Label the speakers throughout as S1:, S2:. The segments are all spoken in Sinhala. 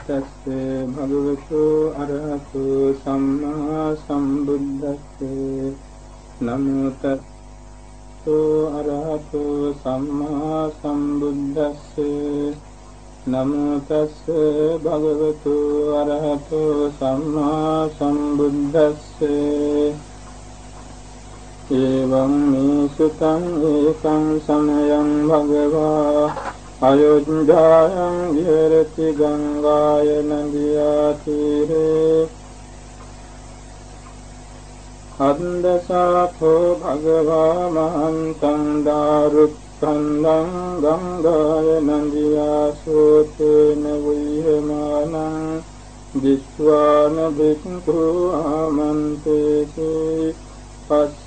S1: තස්සේ භගවතු අරහතු සම්මා සම්බුද්දස්සේ නමෝ තස්සෝ අරහතු සම්මා සම්බුද්දස්සේ නමෝ තස්සේ භගවතු අරහතු සම්මා සම්බුද්දස්සේ එවං මේ සුතං ඒකං සමයං භගවා අයෝධ්‍යායන් විහෙරති ගංගාය නදියා තීරේ අන්දසාපෝ භගවා මහන්තං දාරුක්ඛන්දං ගංගාය නදියා සෝතේන විහෙමානං। දිස්වාන බික්ඛු ආමන්තේති।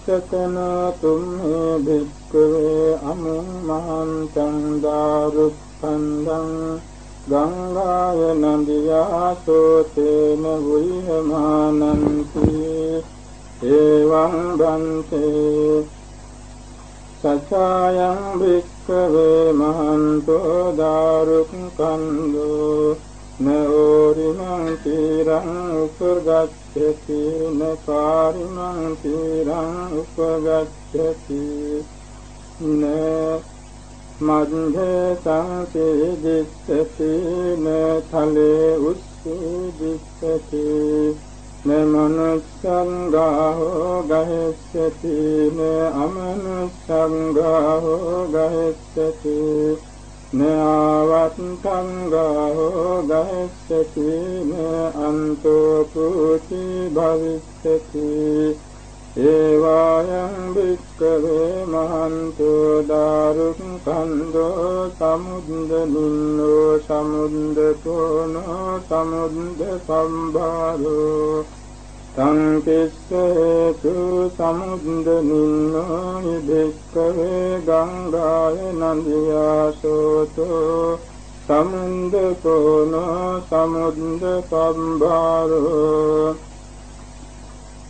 S1: පස්සතන තුම්හේ භික්ඛවේ අමුං මහන්තං දාරුක්ඛන්දං ගංගාය නදියා සෝතේන විහෙමානන්ති එවං බන්තේ සචායං භික්ඛවේ මහන්තෝ දාරුක්ඛන්தோ නෝරිමං තීරං උපගච්ඡති නකාරිමං තීරං උපගච්ඡති න මද්ධේ සංසේදිස්සති න තලේ උස්සේදිස්සති න මනුස්සංගාහෝ ගහෙස්සති න අමනුස්සංගාහෝ ගහෙස්සති නාවත්තංගාහෝ ගස්සති අන්තෝ පුති භවිස්සති. ඒවායං භික්කවේ මහන්තෝ දාරුක්ඛන්தோ සමුද්ද නින්නෝ සමුද්ද තෝනෝ සමුද්ද සම්භාරෝ සංකිස්සේතු සමුද්ද නින්නෝ භික්කවේ ගංගාය නන්දියාසෝතෝ සමුද්ද කෝනෝ සමුද්ද සම්භාරෝ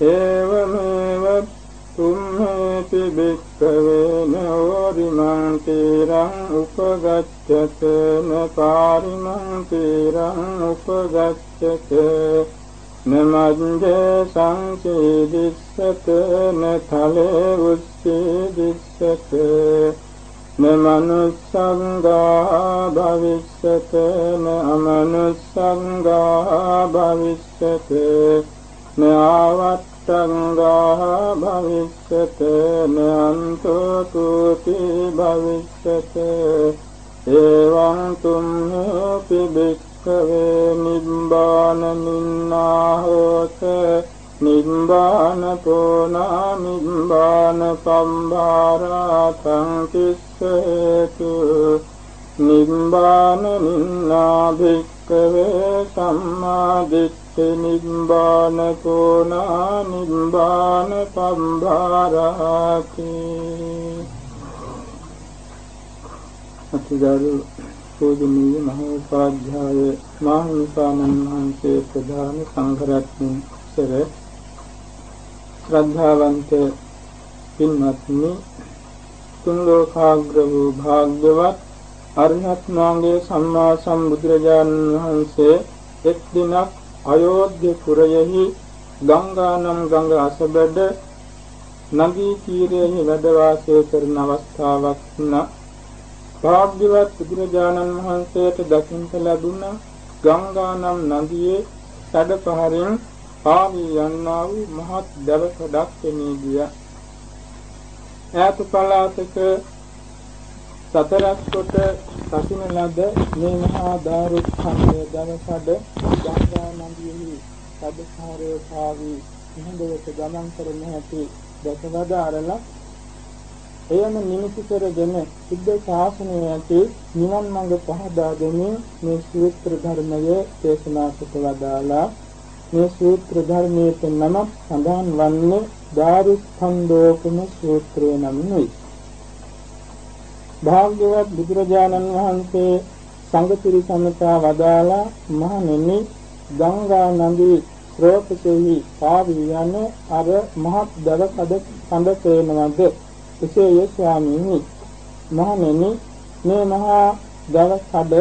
S1: ඒවමේව තුම්හේති භික්කවේ නෝරිමං තීරං උපගච්ඡතන කාරිමං තීරං උපගච්ඡත නමංජේ සංසීදිස්සත නතලේ උස්සීදිස්සත නමනුස්සංගා භවිස්සත නමනුස්සංගා භවිස්සත නාවත්තංගා භවිස්සත නන්තෝ තුති භවිස්සත එවං තුම්හි භික්ඛවේ නිබ්බාන නින්නාහෝත නිබ්බාන පෝනා නිබ්බාන සම්භාරාතං කිස්සේතු නිබ්බාන නින්නා භික්ඛවේ සම්මාදිට්ඨි නිබ්බාන කෝනා නිබ්බාන සම්භාරාති අතිගරු පූජනීය මහෝපාධ්‍යාය මහානිපාණන් වහන්සේ ප්‍රධාන සංඝරත්නය සර ශ්‍රද්ධාවන්ත පින්වත්නි තුන් ලෝකාග්‍ර වූ භාග්‍යවත් අරිහත් නාමයේ සම්මා සම්බුදුරජාණන් වහන්සේ එක් දිනක් අයෝධ්‍ය පුරයෙහි ගංගා නම් ගඟ අසබඩ නදී තීරයේ වැඩ වාසය කරන අවස්ථාවක් වුණා. භාග්‍යවත් බුදුරජාණන් වහන්සේට දකින්ට ලැබුණ ගංගා නම් නදියේ සැඩපහරින් පාවී යන්නා වූ මහත් දවකඩක් පෙනී ගියා. ඈත පළාතක සතරක් කොට සසින ලද මේ මහා දාරුක්ඛන්‍ය දවකඩ ගංගා නදියෙහි සැඩපහරේ පාවී ඉහළට ගමන් කරන හැටි දැකවදාරලා එයම නිමිති කරගෙන සිද්ධ ශාසනය ඇති නිවන් මඟ පහදා දෙමින් මේ සූත්‍ර ධර්මය දේශනා කොට වදාලා මේ සූත්‍ර ධර්මයේ නම සඳහන් වන්නේ දාරුස්කන්ධෝපම සූත්‍රය නමිනුයි. භාග්‍යවත් බුදුරජාණන් වහන්සේ සංඝතිරි සමතා වදාලා මහණෙනි ගංගා නදී ස්රෝතකෙහි පාවී යන අර මහත් දව කඩ කඳ තේනවද එසේය ස්වාමීනි මහණෙනි මේ මහා දව කඩ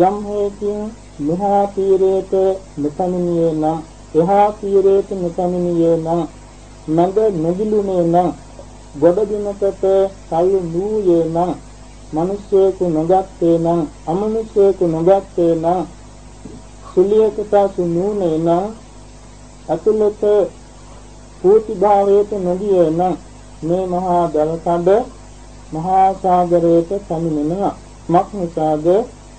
S1: යම් හේකින්
S2: මෙහා තීරයට මෙපමිනියේ නම් එහා තීරයට මෙපමිනියේ නම් මඟ නොගිලුනේ නම් ගොඩබිමකට සල්ලු නූයේ නම් මිනිස්සෙකු නොගත්තේ නම් අමනුෂ්‍යයෙකු නොගත්තේ නම් සුලියකට සුනූනේ නම් අතුලත පූති භාවයට නොගියේ නම් මේ මහා දලකඩ මහා සාගරයට පැමිණෙනවා. මක් නිසාද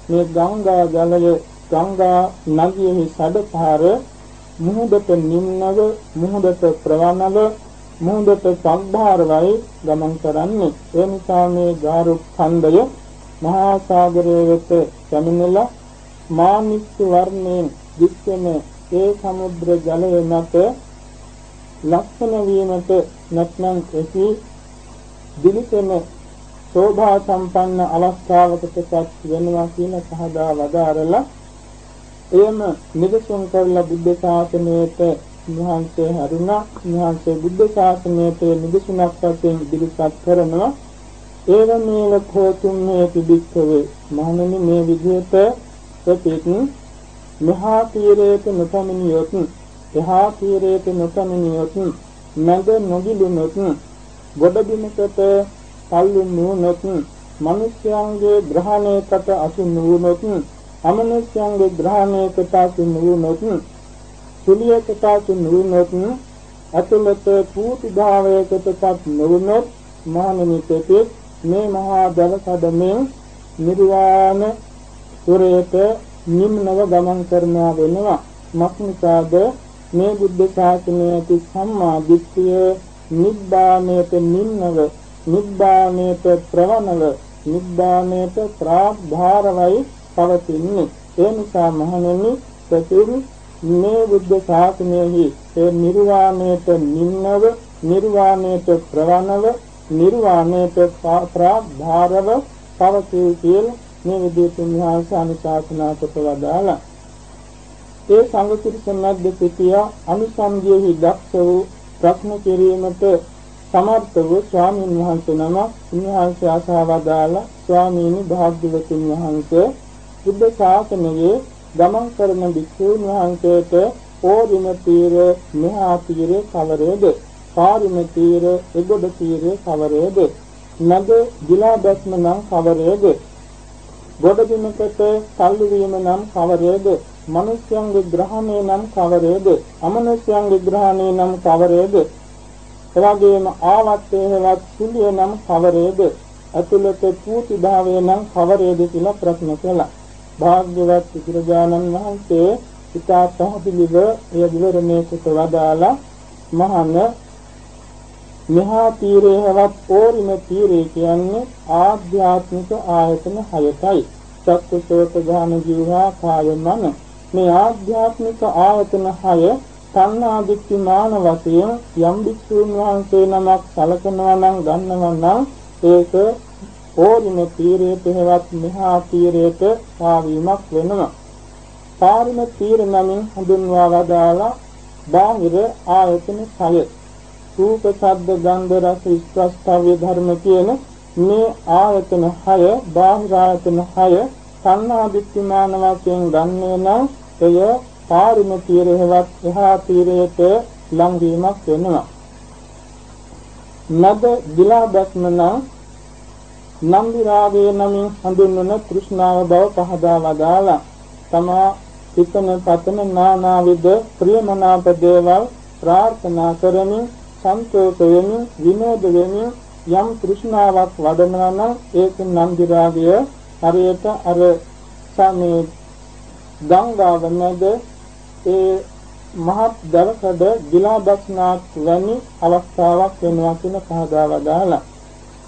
S2: මේ ගංගා ජලය ගංගා නදියෙහි සැඩපාර මුහුදට නිම්නව මුහුදට ප්‍රවණව මුහුදට සම්භාරවයි ගමන් කරන්නේ. ඒ නිසා මේ ගාරු ඛණ්ඩය මහා සාගරයේ වෙත පැමිණලා මානික් වර්ණයෙන් දික්කෙන ඒ සමුද්‍ර ජලය මත ලක්ෂණ වීමට නැත්නම් එහි දිලිසෙන ශෝභා සම්පන්න අවස්ථාවකටපත් වෙනවා කියන සහදා වදාරලා එයම නිදසුන් කරලා බුද්ධ ශාසනයට මහන්සේ හරුණා මහන්සේ බුද්ධ ශාසනයට නිදසුනක් වශයෙන් ඉදිරිපත් කරනවා. ඒවමේව කෝතුම් මේ පිබික්කවේ මහණෙනි මේ විදිහට ප්‍රතිත් මහා තීරයට නොපමිනියොත් එහා තීරයට නොපමිනියොත් මඟ නොගිලුනොත් ගොඩබිමකට පල්ලු නුනොත් මිනිස්යන්ගේ ග්‍රහණයකට අසු නුනොත් අමනුෂ්‍යයන්ගේ ග්‍රහණයකට අසු නුනොත් සුලියකට අසු නුනොත් අතුලත පූති භාවයකටපත් නොවුනොත් මහණෙනිතේ මේ මහා දල කඩමෙන් නිර්වාණ සුරයට නිම්නව ගමන් කරනවා වෙනවා. මක්නිසාද මේ බුද්ධ ශාසනයේ ඇති සම්මා දිට්ඨිය නිබ්බාණයට නිම්නව නිබ්බාණයට ප්‍රවණව නිබ්බාණයට ප්‍රාභාරවයි පවතින්නේ. ඒ නිසා මහණෙනි ප්‍රතිරු මේ බුද්ධ ශාසනයෙහි ඒ නිර්වාණයට නිම්නව නිර්වාණයට ප්‍රවණව නිර්වාණයට ප්‍රාභාරව පවතී කියලා මේ විදිහට උන්වහන්සේ අනුශාසනා කොට වදාලා ඒ සංඝ පිරිස මැද්ද සිටිය අනුසම්ජියෙහි දක්ෂ වූ ප්‍රශ්න කිරීමට සමර්ථ වූ ස්වාමීන් වහන්සේ නම උන්වහන්සේ ආශාවදාලා ස්වාමීනි භාග්‍යවතුන් වහන්සේ බුද්ධ ශාසනයේ ගමන් කරන භික්ෂූන් වහන්සේට ඕරිම තීර මෙහා තීර කවරේද? පාරිම තීර එගොඩ තීර කවරේද? නද දිලා බැස්ම නම් කවරේද? ගොඩබිමකට සල්ලු වීම නම් කවරේද? මිනිස්යන්ගේ ග්‍රහණය නම් කවරේද? අමනුෂ්‍යයන්ගේ ග්‍රහණය නම් කවරේද? එවැගේම ආවත්තේ හෙවත් සුලිය නම් කවරේද? අතුලත පූති භාවය නම් කවරේද කියලා ප්‍රශ්න කළා. භාග්‍යවත් බුදුරජාණන් වහන්සේ ඉතා පැහැදිලිව එය විවරණය කොට වදාලා මහාන මෙහා තීරේ හැවත් ඕරිම තීරේ කියන්නේ ආධ්‍යාත්මික ආයතන හයටයි. චක්කසෝත ගාන ජීවා කාය මන. මේ ආධ්‍යාත්මික ආයතන හය තණ්හා දික්ඛ මාන වශයෙන් යම් භික්ෂුන් වහන්සේ නමක් සලකනවා නම් ගන්නවා නම් ඒක ඕරිම තීරයට හේවත් මෙහා තීරයට පාවීමක් වෙනවා. පාරිම තීර නමින් හඳුන්වා වදාලා බාහිර ආයතන 6 රූප ශබ්ද ගන්ධ රස ස්පර්ශ ධර්ම කියන මේ ආයතන 6 බාහිර ආයතන 6 සංනා දිට්ඨිමාන වශයෙන් ගන්නේ නම් එය පාරිම තීරයවත් එහා තීරයට ලංවීමක් වෙනවා. නද දිලා බස්ම නම් නම් විරාගයේ නමින් හඳුන්වන තෘෂ්ණාව බව පහදා වදාලා තමා හිතන පතන නානාවිද ප්‍රියමනාප දේවල් ප්‍රාර්ථනා කරමින් සන්තෝෂ වෙමින් විනෝද වෙමින් යම් තෘෂ්ණාවක් වඩනවා නම් ඒක නම් විරාගය හරියට අර සමේ ගංගාව මැද ඒ මහත් දවකඩ ගිලා දක්නාක් වැනි අවස්ථාවක් වෙනවා කියන පහදා වදාලා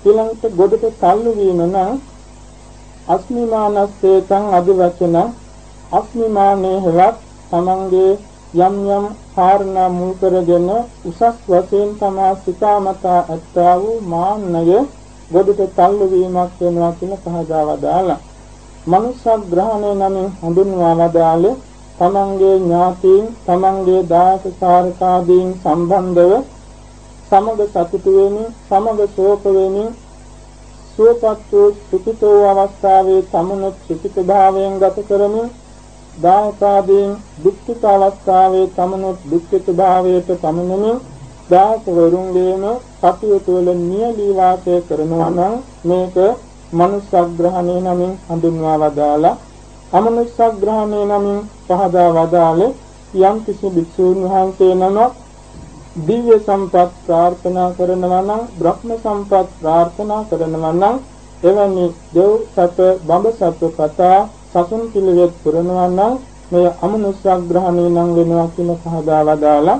S2: ඊළඟට ගොඩට තල්ලු වීම නම් අස්මිමානස්සේතං අදිවචන අස්මිමානේ හෙවත් තමන්ගේ යම් යම් කාරණා මුල් කරගෙන උසස් වශයෙන් තමා සිතාමතා ඇත්තා වූ මාන්නය ගොඩට තල්ලු වීමක් වෙනවා කියන පහදා වදාලා මනුෂ්‍ය ග්‍රහණය නමින් හඳුන්වා වදාළේ තමන්ගේ ඥාතීන් තමන්ගේ දාස සාරකාදීන් සම්බන්ධව සමග සතුටු වෙමින් සමග ශෝක වෙමින් සුවපත් වූ සුඛිතෝ අවස්ථාවේ තමනුත් සුඛිත භාවයෙන් ගත කරමින් දායකාදීන් දුක්ඛිත අවස්ථාවේ තමනුත් දුක්ඛිත භාවයට පමනමින් දායකවරුන්ගේම කටයුතු වල නියලී වාසය කරනවා නම් මේක මනුස්සග්‍රහණය නමින් හඳුන්වා වදාලා අමනුස්සග්‍රහණය නමින් පහදා වදාළේ යම් කිසි භික්ෂූන් වහන්සේ නමක් දිව්‍ය සම්පත් ප්‍රාර්ථනා කරනවා නම් බ්‍රහ්ම සම්පත් ප්‍රාර්ථනා කරනවා නම් එවැනි දෙව් සත බඹ සත කතා සසුන් පිළිවෙත් පුරනවා නම් මේ අමනුෂ්‍යග්‍රහණය නම් වෙනවා කියන පහදා වදාලා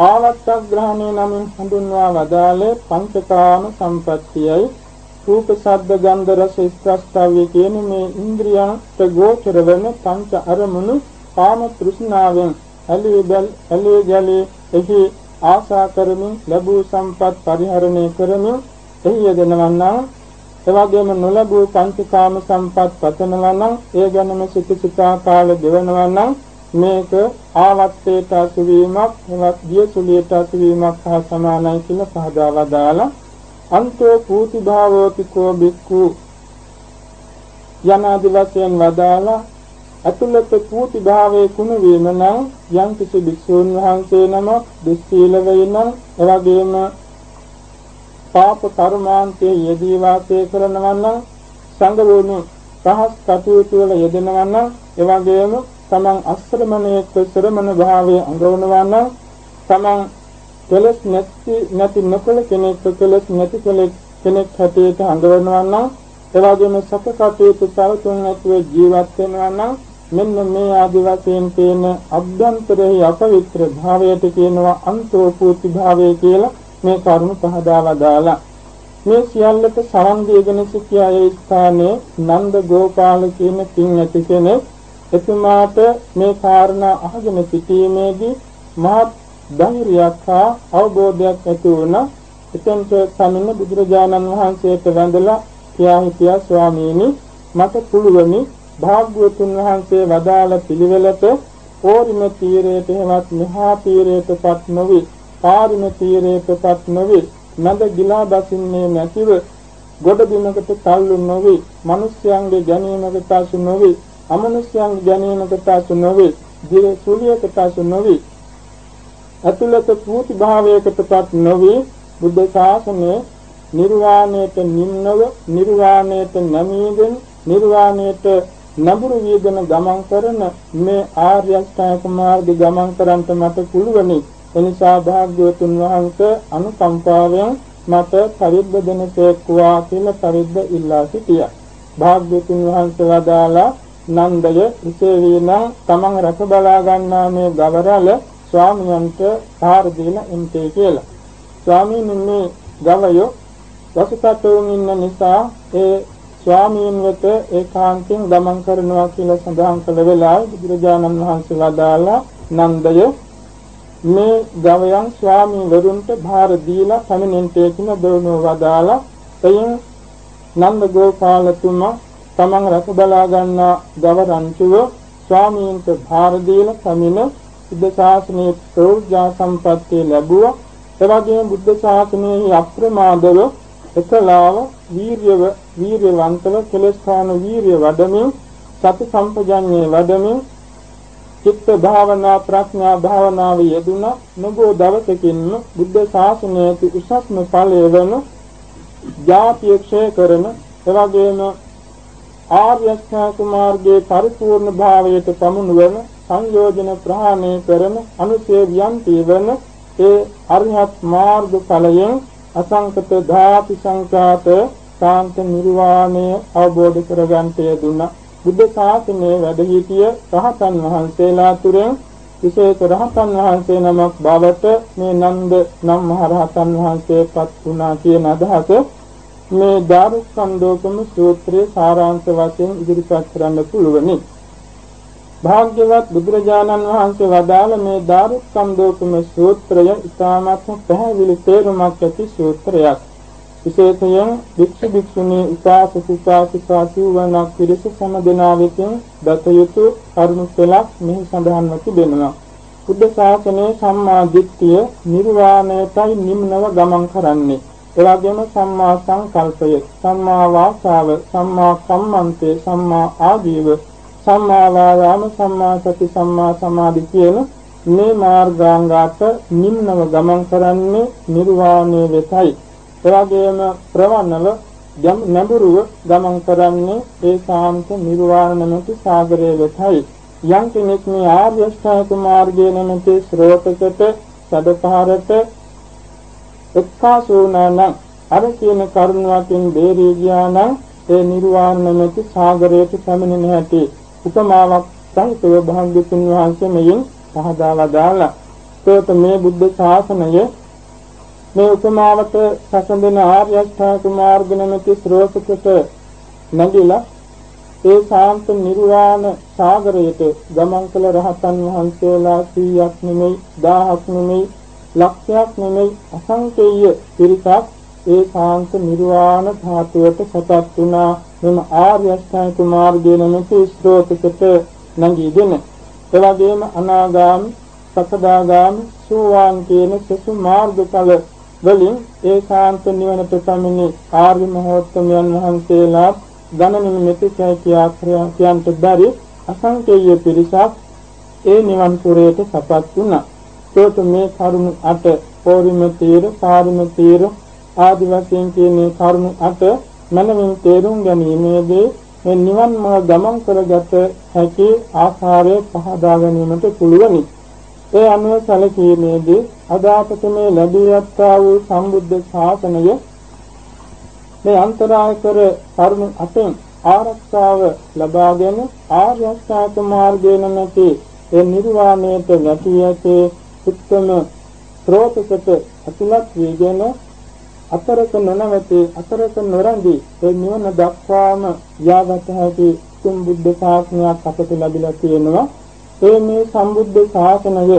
S2: ආවත්තග්‍රහණය නමින් හඳුන්වා වදාළේ පංචකාම සම්පත්තියයි. රූප ශබ්ද ගන්ධ රස ස්පර්ශය කියන මේ ඉන්ද්‍රියන්ට ගෝචර වෙන පංච අරමුණු කාම තෘෂ්ණාවෙන් ඇලී බැල් ඇලී ගැලී එහි ආශා කරමින් ලැබූ සම්පත් පරිහරණය කරමින් එහි යෙදෙනවා නම් එවැගේම නොලැබූ පංචකාම සම්පත් පතනවා නම් ඒ ගැනම සිත සිතා කාල දෙවනවා නම් මේක ආවත්තේට අසුවීමක් එවත් දියසුලියට අසුවීමක් හා සමානයි කියලා පහදාලා දාලා අන්තෝ පූති භාවෝතිකෝ බික්ඛු යනාදි වශයෙන් වදාලා අතුලත පූති භාවයේ කුණ වීම නම් යම් කිසි භික්ෂූන් වහන්සේ නමක් දුස්සීල වෙයිනම් එවැගේම පාප කර්මාන්තයේ යෙදී වාසය කරනවා නම් සංගවුණු සහස් කටයුතු වල යෙදෙනවා නම් එවැගේම තමන් අශ්‍රමණයෙක් ශ්‍රමණ භාවයේ අඟවනවා නම් තමන් කෙලස් නැති නැති නොකල කෙනෙක් කෙලස් නැති කෙනෙක් කෙනෙක් හැටියට අඟවනවා නම් එවැගේම සත කටයුතු සවතුන් නැතුව ජීවත් වෙනවා නම් මෙන්න මේ ආදි වශයෙන් තියෙන අභ්‍යන්තරයේ අපවිත්‍ර භාවයට කියනවා අන්තෝපූති භාවය කියලා මේ කරුණ පහදාලා දාලා. මේ සියල්ලට සරන් දීගෙන සිටියා ඒ ස්ථානයේ නන්ද ගෝපාල කියන කිං ඇති කෙනෙක්. එතුමාට මේ කාරණා අහගෙන සිටීමේදී මහත් ධෛර්යයක් හා අවබෝධයක් ඇති වුණා එතෙන්ට සමින්න බුදුරජාණන් වහන්සේට වැඳලා කියා හිටියා ස්වාමීනි මට පුළුවනි භාග්‍යවතුන් වහන්සේ වදාළ පිළිවෙලට ඕරිම තීරයට හෙවත් මෙහා තීරයටපත් නොවි පාරිම තීරයටපත් නොවි නද ගිලා දසින්නේ නැතිව ගොඩ බිමකට තල්ලු නොවි මිනිස්යන්ගේ ගැනීමකට අසු නොවි අමනුෂ්‍යයන්ගේ ගැනීමකට අසු නොවි දිව සුලියකට අසු නොවි අතුලත පූති භාවයකටපත් නොවි බුද්ධ ශාසනයේ නිර්වාණයට නිම්නව නිර්වාණයට නැමීගෙන නිර්වාණයට නඹුරු වීගෙන ගමන් කරන මේ ආර්ය අෂ්ටාංග මාර්ගය ගමන් කරන්ට මට පුළුවනි. එනිසා භාග්‍යවතුන් වහන්සේ අනුකම්පාවෙන් මට පරිද්ද දෙනසේක්වා කියලා පරිද්ද ඉල්ලා සිටියා. භාග්‍යවතුන් වහන්සේ වදාලා නන්දය විශේෂයෙන්ම තමන් රස බලා ගන්නා මේ ගවරල ස්වාමියන්ට පාර දීලා එන්ටේ කියලා. ස්වාමීන් මේ ගවයෝ වසුතතුන් ඉන්න නිසා ඒ ස්වාමීන් වෙත ඒකාන්තයෙන් ගමන් කරනවා කියලා සඳහන් කළ වෙලාවේ බුදුරජාණන් වහන්සේ වදාලා නන්දය මේ ගවයන් ස්වාමීන් වරුන්ට භාර දීලා පැමිණෙන්ටේ කියන දෝනෝ වදාලා එයින් නන්ද ගෝපාලතුමා තමන් රස බලා ගන්නා ගව රංචුව ස්වාමීන්ට භාර දීලා පැමිණ බුද්ධ ශාසනයේ ප්‍රෝර්ජා සම්පත්තිය ලැබුවා. එවැගේම බුද්ධ ශාසනයේ අප්‍රමාදව එකලාව වීර්යව වීර්යවන්තව කෙලස්ථාන වීර්ය වඩමින් සති සම්පජඤ්ඤේ වඩමින් චිත්ත භාවනා ප්‍රඥා භාවනාව යෙදුන නගෝ දවසකින්ම බුද්ධ ශාසනයේ උසස්ම ඵලය වන ජාතිය ක්ෂය කරන එවැගේම ආර්ය අෂ්ටාංග මාර්ගයේ පරිපූර්ණ භාවයට පමුණුවන සංයෝජන ප්‍රහාණය කරන අනුසේවියන්ති වන ඒ අරිහත් මාර්ග ඵලයෙන් අසංකත ධාති සංඛාත සාන්ත නිර්වාණය අවබෝධ කරගන්නට යෙදුණා බුද්ධ ශාසනයේ වැඩ සිටිය රහතන් වහන්සේලා තුරෙන් විශේෂ රහතන් වහන්සේ නමක් බවට මේ නන්ද නම් මහ රහතන් වහන්සේපත් වුණා කියන අදහස මේ දාරුස්සන්දෝකම සූත්‍රයේ සාරාංශ වශයෙන් ඉදිරිපත් කරන්න පුළුවනි. භාග්‍යවත් බුදුරජාණන් වහන්සේ වදාළ මේ දාරුස්සන්දෝකම සූත්‍රය ඉතාමත් පැහැදිලි තේරුමක් ඇති සූත්‍රයක්. විශේෂයෙන් වික්ෂු වික්ෂුණී උපාසක උපාසිකා සිවණක් පිරිස සම දෙනා වෙතින් දත යුතු කරුණු පෙළක් මෙහි සඳහන්ව තිබෙනවා. බුද්ධ ශාසනයේ සම්මා දිට්ඨිය නිර්වාණයටයි නිම්නව ගමන් කරන්නේ. එවැගේම සම්මා සංකල්පය, සම්මා වාචාව, සම්මා කම්මන්තේ, සම්මා ආජීව, සම්මා වායාම සම්මා සති සම්මා සමාධි කියන මේ මාර්ගාංගات නිම්නව ගමන් කරන්නේ නිර්වාණය වෙතයි. එවැගේම ප්‍රවණව නැඹුරුව ගමන් කරන්නේ ඒ සාන්ත නිර්වාණ නැමැති සාගරය වෙතයි. යම් කෙනෙක් මේ ආර්ය ශ්‍රාවක මාර්ගයේ නැමැති ශ්‍රෝතකට සදපාරට එක්කාසෝනනම් අර කියන කරුණාවෙන් බේරී ගියා නම් ඒ නිර්වාණ නැමැති සාගරයට පැමිණෙන හැටි උපමාවක් සහිතව භාග්‍යතුන් වහන්සේ මෙයින් පහදාලා දාලා ඒත් මේ බුද්ධ ශාසනය මේ උපමාවට සැසඳෙන ආර්ය අෂ්ටාංග මාර්ග නැමැති ශ්‍රෝතකට නැගිලා ඒ ශාන්ත නිර්වාණ සාගරයට ගමන් කළ රහතන් වහන්සේලා 100ක් නෙමෙයි 1000ක් නෙමෙයි ලක්ෂයක් නෙමෙයි අසංකේය පිරිසක් ඒ ශාන්ත නිර්වාණ ධාතුවට සපත් වුණා මෙම ආර්ය අෂ්ටාංග මාර්ගයේ නැමැති ශ්‍රෝතකට නැගීගෙන ඒ වගේම අනාගාමි සකදාගාමි සෝවාන් කියන සසු මාර්ගඵල වලින් ඒ ශාන්ත නිවනට පැමිණි ආර්ය මහෝත්තමයන් වහන්සේලා ගණනින් මෙතිකයි කියා කියන්ට බැරි අසංකේය පිරිසක් ඒ නිවන් පුරයට සපත් වුණා. ඒත් මේ කරුණු අට පෝරිම තීර, පාරිම තීර ආදි වශයෙන් කියන කරුණු අට මනමින් තේරුම් ගැනීමේදී මේ නිවන් මාර්ග ගමන් කරගත හැකි ආකාරය පහදා ගැනීමට පුළුවනි. ඒ අනුව සැලකීමේදී අද අපට මේ ලැබියත්තා වූ සම්බුද්ධ ශාසනය මේ අන්තරාය කර කරුණු අතෙන් ආරක්ෂාව ලබාගෙන ආර්ය අෂ්ටාංග මාර්ගයෙන් නැති ඒ නිර්වාණයට නැති ඇති උත්තම ස්රෝතකට අතුලත් වීගෙන අතරක නොනවති අතරක නොරඳි ඒ නිවන දක්වාම යාගත හැකි තුන් බුද්ධ ශාසනයක් අපට ලැබිලා තියෙනවා. ඒ මේ සම්බුද්ධ ශාසනය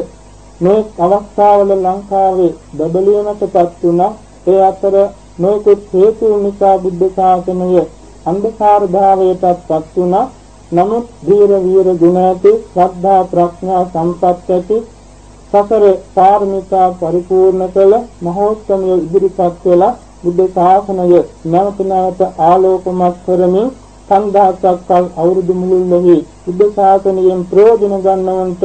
S2: මේ අවස්ථාවල ලංකාවේ බබලියමටපත් වුණා. ඒ අතර නොයෙකුත් හේතු නිසා බුද්ධ ශාසනය අන්ධකාර භාවයටපත් වුණා. නමුත් ධීර වීර ගුණ ඇති ශ්‍රද්ධා ප්‍රඥා සම්පත් ඇති සසර පාරමිතා පරිපූර්ණ කළ මහෝත්තමය ඉදිරිපත් වෙලා බුද්ධ ශාසනය නැවත නැවත ආලෝකමත් කරමින් සංඝාසක් අවුරුදු මුළුල්ලෙහි බුද්ධ ශාසනයෙන් ප්‍රයෝජන ගන්නවන්ට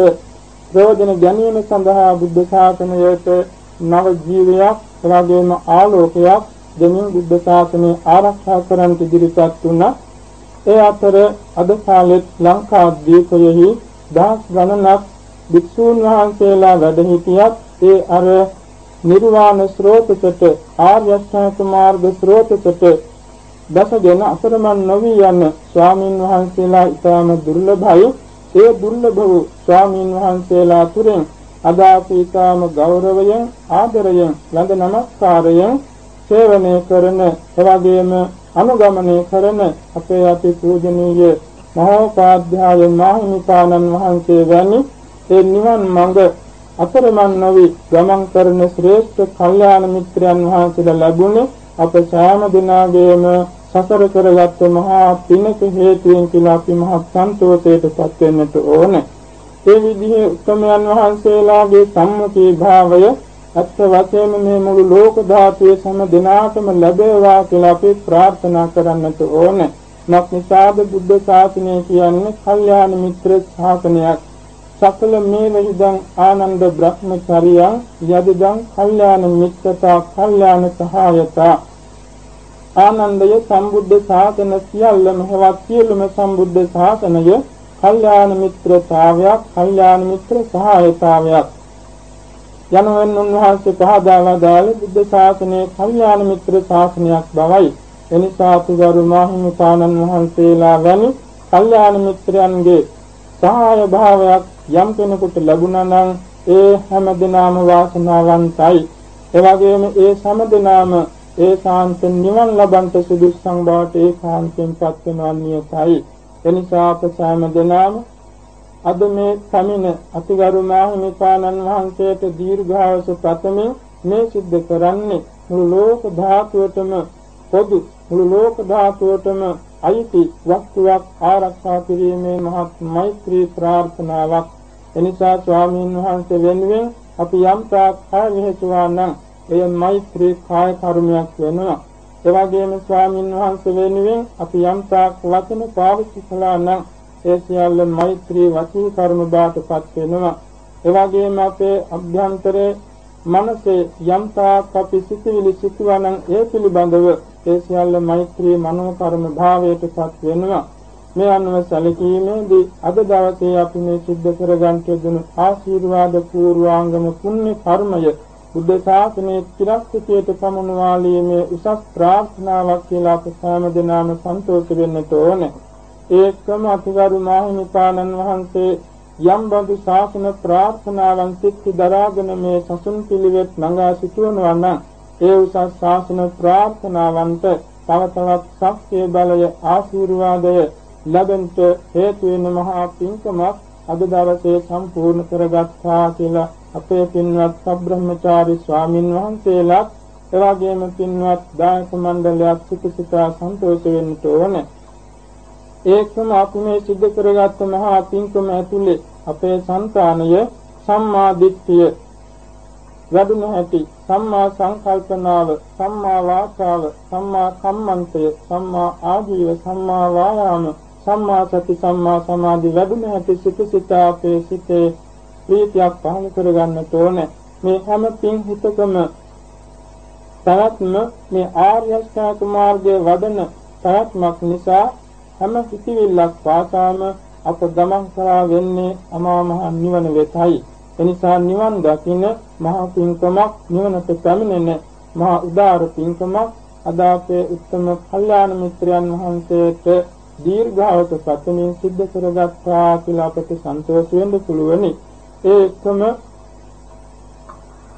S2: ප්‍රයෝජන ගැනීම සඳහා බුද්ධ ශාසනයට නව ජීවයක් එවැගේම ආලෝකයක් දෙමින් බුද්ධ ශාසනය ආරක්ෂා කරන්නට ඉදිරිපත් වුණා. ඒ අතර අද කාලෙත් ලංකාද්වීපයෙහි දහස් ගණනක් භික්ෂූන් වහන්සේලා වැඩ සිටියත් ඒ අර නිර්වාණ ස්රෝතකට ආර්ය අෂ්ටාංග මාර්ග ස්රෝතකට දසගෙන අසරමන් නොවි යන ස්වාමින් වහන්සේලා ඊටම දුර්ලභයි. ඒ දුර්ලභ වූ ස්වාමින් වහන්සේලා තුරෙන් අද අපි ඊටම ගෞරවයෙන් ආදරයෙන් ළඟ නමස්කාරයෙන් සේවනය කරන එවැගේම අනුගමනය කරන අපේ අති පූජනීය මහෝපාධ්‍යාය මහිමිපාණන් වහන්සේ වැනි ඒ නිවන් මඟ අතරමන් නොවි ගමන් කරන ශ්‍රේෂ්ඨ කල්යාණ මිත්‍රයන් වහන්සේලා ලැබුණේ අප සෑම දිනාගේම සසර කරගත් මහා පිනක හේතුවෙන් කියලා අපි මහත් සන්තෝෂයටපත් වෙන්නට ඕනේ. ඒ විදිහේ උත්තමයන් වහන්සේලාගේ සම්මුතිය භාවය අත්ත වශයෙන්ම මේ මුළු ලෝක ධාතුවේ සම දිනාටම ලැබේවා කියලා අපි ප්‍රාර්ථනා කරන්නට ඕනේ. මක්නිසාද බුද්ධ ශාසනය කියන්නේ කල්යාණ මිත්‍ර ශාසනයක්. සකල මේ විදං ආනන්ද බ්‍රහ්මචර්යං යදිදං කල්යාණ මිත්‍රතා කල්යාණ සහායතා ආනන්දය සම්බුද්ධ ශාසන සියල්ලම හෙවත් සියලුම සම්බුද්ධ ශාසනය කල්යාණ මිත්‍රතාවයක් කල්යාණ මිත්‍ර සහායතාවයක් යනුවෙන් උන්වහන්සේ පහදාලා දාල බුද්ධ ශාසනයේ කල්යාණ මිත්‍ර ශාසනයක් බවයි. එනිසා තුගරු මහිමිපාණන් වහන්සේලා වැනි කල්යාණ මිත්‍රයන්ගේ සහාය භාවයක් යම් කෙනෙකුට ලැබුණා නම් ඒ හැම දිනම වාසනාවන්තයි. එවැගේම ඒ සෑම දිනම ඒ සාන්ත නිවන් ලබන්ට සුදුසුසං බවට ඒකාන්තයෙන් පත් වෙනවා නියතයි. එනිසා අප සෑම දිනම අද මේ සමින අතිගරු මාහිමිපාණන් වහන්සේට දීර්ඝායස ප්‍රථමයෙන් මේ සිද්ධ කරන්නේ මුළු ලෝක ධාතුවටම පොදු මුළු ලෝක ධාතුවටම අයිති වස්තුවක් ආරක්ෂා කිරීමේ මහත් මෛත්‍රී ප්‍රාර්ථනාවක්. එනිසා ස්වාමීන් වහන්සේ වෙනුවෙන් අපි යම් තාක් කාය විහෙතුවා නම් එය මෛත්‍රී කාය කර්මයක් වෙනවා. එවැගේම ස්වාමීන් වහන්සේ වෙනුවෙන් අපි යම් තාක් වචන පාවිච්චි කළා නම් ඒ සියල්ල මෛත්‍රී වචී කර්ම බාටපත් වෙනවා. එවැගේම අපේ අභ්‍යන්තරයේ මනසේ යම්තාක් අපි සිතිවිලි සිතුවනම් ඒ පිළිබඳව ඒ සියල්ල මෛත්‍රී මනෝ කර්ම භාවයටපත් වෙනවා මේ අනුව සැලකීමේදී අද දවසේ අපි මේ සිද්ධ කරගන්න යුතුන ආශිර්වාද පූර්වාංගම පුණ්‍ය කර්මය බුද්ධ ශාසනයේ චිරස්ථිතයට පමුණවාලීමේ උසස් ප්‍රාර්ථනාවක් කියලා අප සෑම දෙනාම සන්තෝෂ වෙන්නට ඕනේ. ඒකම අතිගරු මාහිමිපාණන් වහන්සේ යම් බඳු ශාසන ප්‍රාර්ථනාවන් සිත් දරාගෙන මේ සසුන් පිළිවෙත් නඟා සිටවනවා නම් ඒ උසස් ශාසන ප්‍රාර්ථනාවන්ට තව තවත් ශක්තිය බලය ආශිර්වාදය ලැබෙන්නට හේතු වෙන මහා පින්කමක් අද දවසේ සම්පූර්ණ කරගත්තා කියලා අපේ පින්වත් සබ්‍රහ්මචාරි ස්වාමින් වහන්සේලාත් එවාගේම පින්වත් දායක මණ්ඩලයක් සිතසිතා සන්තෝෂ වෙන්නට ඕනේ. ඒකම අපි මේ සිද්ධ කරගත්ත මහා පින්කම ඇතුලේ අපේ సంతානය සම්මා දිට්ඨිය වැඩුණ හැටි සම්මා සංකල්පනාව සම්මා වාචාව සම්මා කම්මන්තය සම්මා ආජීව සම්මා වායාම සම්මා සති සම්මා සමාධි වැඩුණ හැටි සිත සිත අපේ සිතේ ප්‍රීතියක් පහළ කරගන්නට ඕනේ. මේ හැම පින් හිතකම තවත්ම මේ ආර්ය අෂ්ටාංග මාර්ගයේ වඩන තවත්මක් නිසා හැම හිතවිල්ලක් පාසාම අප ගමන් කරා වෙන්නේ අමා මහ නිවන වෙතයි. එනිසා නිවන් දකින්න මහා පින්කමක් නිවනට පැමිණෙන මහා උදාර පින්කමක් අද අපේ උත්තම කල්යාණ මිත්‍රයන් වහන්සේට දීර්ඝායත පතමින් සිද්ධ කරගත්තා කියලා අපට සන්තෝෂ වෙන්න පුළුවනි. ඒ එකම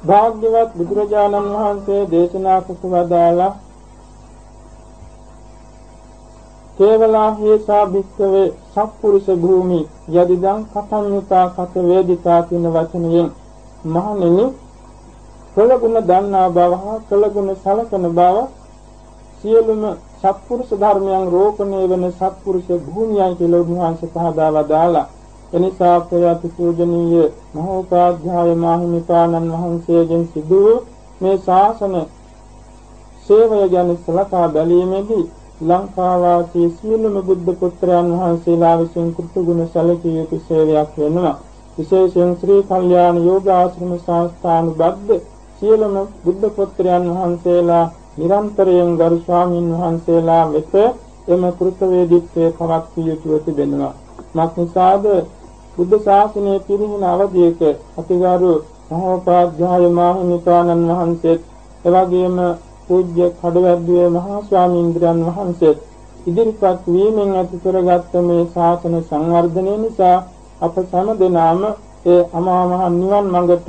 S2: භාග්‍යවත් බුදුරජාණන් වහන්සේ දේශනා කොට වදාලා කේවලා හේසා භික්කවේ සත්පුරුෂ භූමි යදිදං කතඤ්ඤතා කත වේදිකා කියන වචනයෙන් මහණෙනි කළගුණ දන්නා බව හා කළගුණ සලකන බව සියලුම සත්පුරුෂ ධර්මයන් රෝපණය වෙන සත්පුරුෂ භූමියයි කියලා උන්වහන්සේ පහදා වදාලා එනිසා ප්‍රයති පූජනීය මහෝපාධ්‍යාය මාහිමිපාණන් වහන්සේගෙන් සිදු මේ ශාසන සේවය ගැන සලකා බැලීමේදී ලංකාවාසී සියලුම බුද්ධ පුත්‍රයන් වහන්සේලා විසින් කෘතගුණ සැලකිය යුතු සේවයක් වෙනවා. විශේෂයෙන් ශ්‍රී කල්යාණ යෝගාශ්‍රම සංස්ථානුබද්ධ සියලුම බුද්ධ පුත්‍රයන් වහන්සේලා නිරන්තරයෙන් ගරු ස්වාමින් වහන්සේලා වෙත එම කෘතවේදීත්වයේ පවත්විය යුතුව තිබෙනවා. මක්නිසාද බුද්ධ ශාසනයේ පිරිහින අවධියක අතිගරු මහෝපාධ්‍යාය මාහිමිපාණන් වහන්සේත් එවැගේම පූජ්‍ය කඩවැද්දුවේ මහා ස්වාමීන්ද්‍රයන් වහන්සේත් ඉදිරිපත් වීමෙන් ඇති කරගත් මේ ශාසන සංවර්ධනය නිසා අප සෑම දෙනාම ඒ අමා මහ නිවන් මඟට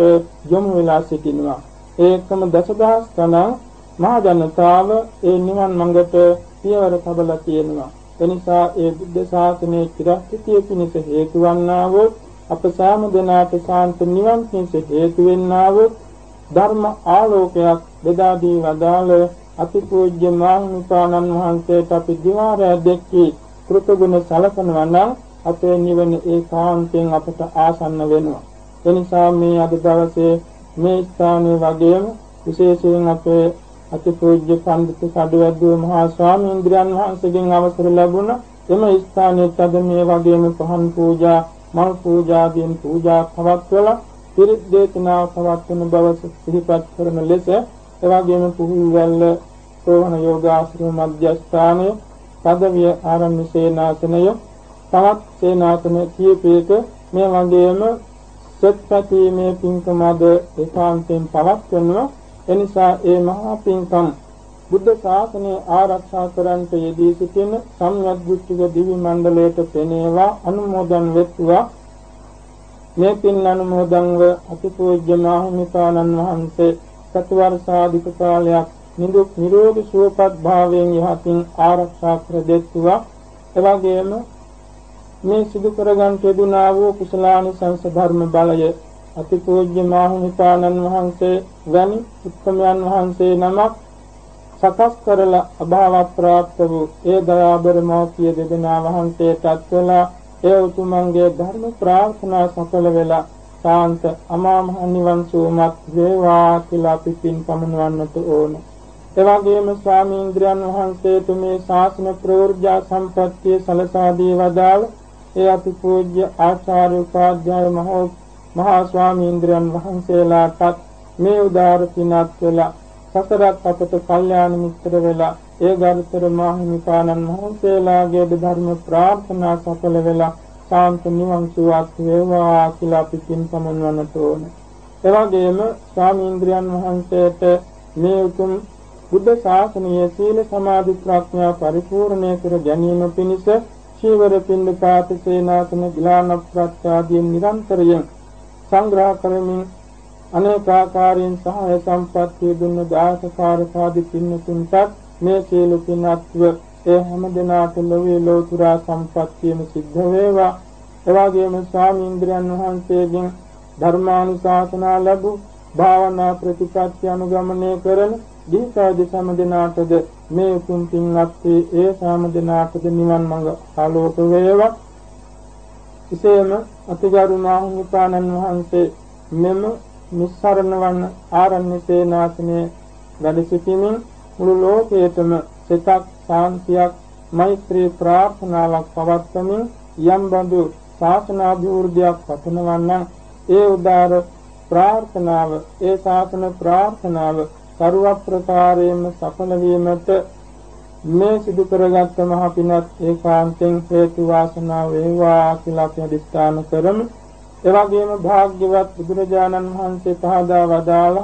S2: යොමු වෙලා සිටිනවා. ඒකම දසදහස් ගණන් මහ ජනතාව ඒ නිවන් මඟට පියවර තබලා තියෙනවා. එනිසා ඒ බුද්ධ ශාසනයේ චිරස්ථිතිය පිණිස හේතු වන්නා වූ අප සෑම දෙනාට ශාන්ත නිවන් පිණිස හේතු වෙන්නා වූ ධර්ම ආලෝකයක් බෙදා දී වදාළ අතිපූජ්‍ය මාහිමිපාණන් වහන්සේට අපි දිවාරය දෙක්කී කෘතගුණ සලකනවා නම් අපේ නිවන ඒකාන්තයෙන් අපට ආසන්න වෙනවා. එනිසා මේ අද දවසේ මේ ස්ථානයේ වගේම විශේෂයෙන් අපේ අතිපූජ්‍ය පඬිතු කඩුවැද්දුව මහා ස්වාමීන් වහන්සේගෙන් අවසර ලැබුණ එම ස්ථානයේ අද මේ වගේම පහන් පූජා මල් පූජාදීන් පූජා පවත්වලා පිරිත් දේශනා පවත්වන බව සිහිපත් කරන ලෙස එවැගේම පුහුල්වැල්ල සෝහන යෝගාශ්‍රම මධ්‍යස්ථානය පදවිය ආරණ්‍ය සේනාසනය තවත් සේනාසන කීපයක මේ වගේම සත්පතීමේ පින්කමද ඒකාන්තයෙන් පවත්වනවා. එනිසා ඒ මහා පින්කම් බුද්ධ ශාසනය ආරක්ෂා කරන්ට යෙදී සිටින සම්්‍යක් දෘෂ්ටික දිවි මණ්ඩලයට පෙනේවා අනුමෝදන් වෙත්වා. මේ පින් අනුමෝදන්ව අතිපූජ්‍ය මාහිමිපාණන් වහන්සේ සත්වර්ෂාධික කාලයක් නිදුක් නිරෝගී සුවපත් භාවයෙන් යහතින් ආරක්ෂා කර දෙත්වා. එවැගේම මේ සිදු කරගන් කෙදුනා වූ කුසලානිසංස ධර්ම බලය අතිපූජ්‍ය මාහිමිපාණන් වහන්සේ වැනි උත්තමයන් වහන්සේ නමක් සකස් කරලා අභාව ප්‍රාප්ත වූ ඒ දයාබර මෞපිය දෙදෙනා වහන්සේටත් වෙලා ඒ උතුමන්ගේ ධර්ම ප්‍රාර්ථනා සඵල වෙලා සාන්ත අමා මහ නිවන් සුවමත් වේවා කියලා අපි පින් පමුණවන්නට ඕන. එවැගේම ස්වාමීන්ද්‍රයන් වහන්සේට මේ ශාසන ප්‍රවෘජා සම්පත්තිය සලසා දී වදාළ ඒ අති පූජ්‍ය ආචාර්ය උපාධ්‍යාය මහෝ මහා ස්වාමීන්ද්‍රයන් වහන්සේලාටත් මේ උදාර පිනත් වෙලා සතරක් අපට කල්යාණ මිත්‍ර වෙලා ඒ ගරුතර මාහිමිපාණන් වහන්සේලාගේ ධර්ම ප්‍රාර්ථනා සඵල වෙලා සාන්ත නිවන් සුවක් වේවා කියලා අපි පින් පමුණවන්නට ඕන. එවැගේම ස්වාමීන්ද්‍රයන් වහන්සේට මේ උතුම් බුද්ධ ශාසනයේ සීල සමාධි ප්‍රඥා පරිපූර්ණය කර ගැනීම පිණිස චීවර පින්ඩ පාත සේනාසන ගිලාන ප්‍රත්‍යාදීන් නිරන්තරයෙන් සංග්‍රහ කරමින් අනේකාකාරයෙන් සහාය සම්පත්තිය දුන්න දාසකාර සාදි පින්නතුන්ටත් මේ සීල පින්ත්ව ඒ හැම දිනාට ලෝවේ ලෝතුරා සම්පත්තියම සිද්ධ වේවා. එවාගේම ස්වාමීන්ද්‍රයන් වහන්සේගෙන් ධර්මානුශාසනා ලැබු භාවනා ප්‍රතිපත්ති අනුගමනය කරන දීසාදි සම දිනාටද මේ උතුම් පින්වත් ඒ සෑම දිනාටද නිවන් මඟ ආලෝක වේවා. එසේම අතිගරු මාහිමිපාණන් වහන්සේ මෙම නිස්සරණ වන ආරණ්‍ය සේනාසනයේ වැඩ සිටිමින් මුළු ලෝකයේතම සිතක් ශාන්තියක් මෛත්‍රී ප්‍රාර්ථනාවක් පවත්වමින් යම් බඳු ශාසනාභිවෘද්ධියක් පතනවා නම් ඒ උදාර ප්‍රාර්ථනාව ඒ ශාසන ප්‍රාර්ථනාව ਸਰව ප්‍රකාරයෙන්ම සඵල වීමට මේ සිදු කරගත් මහ පිනත් ඒකාන්තයෙන් හේතු වාසනා වේවා කියලා අපි අදිස්ථාන කරමු. එවැගේම භාග්‍යවත් බුදුරජාණන් වහන්සේ පහදා වදාළ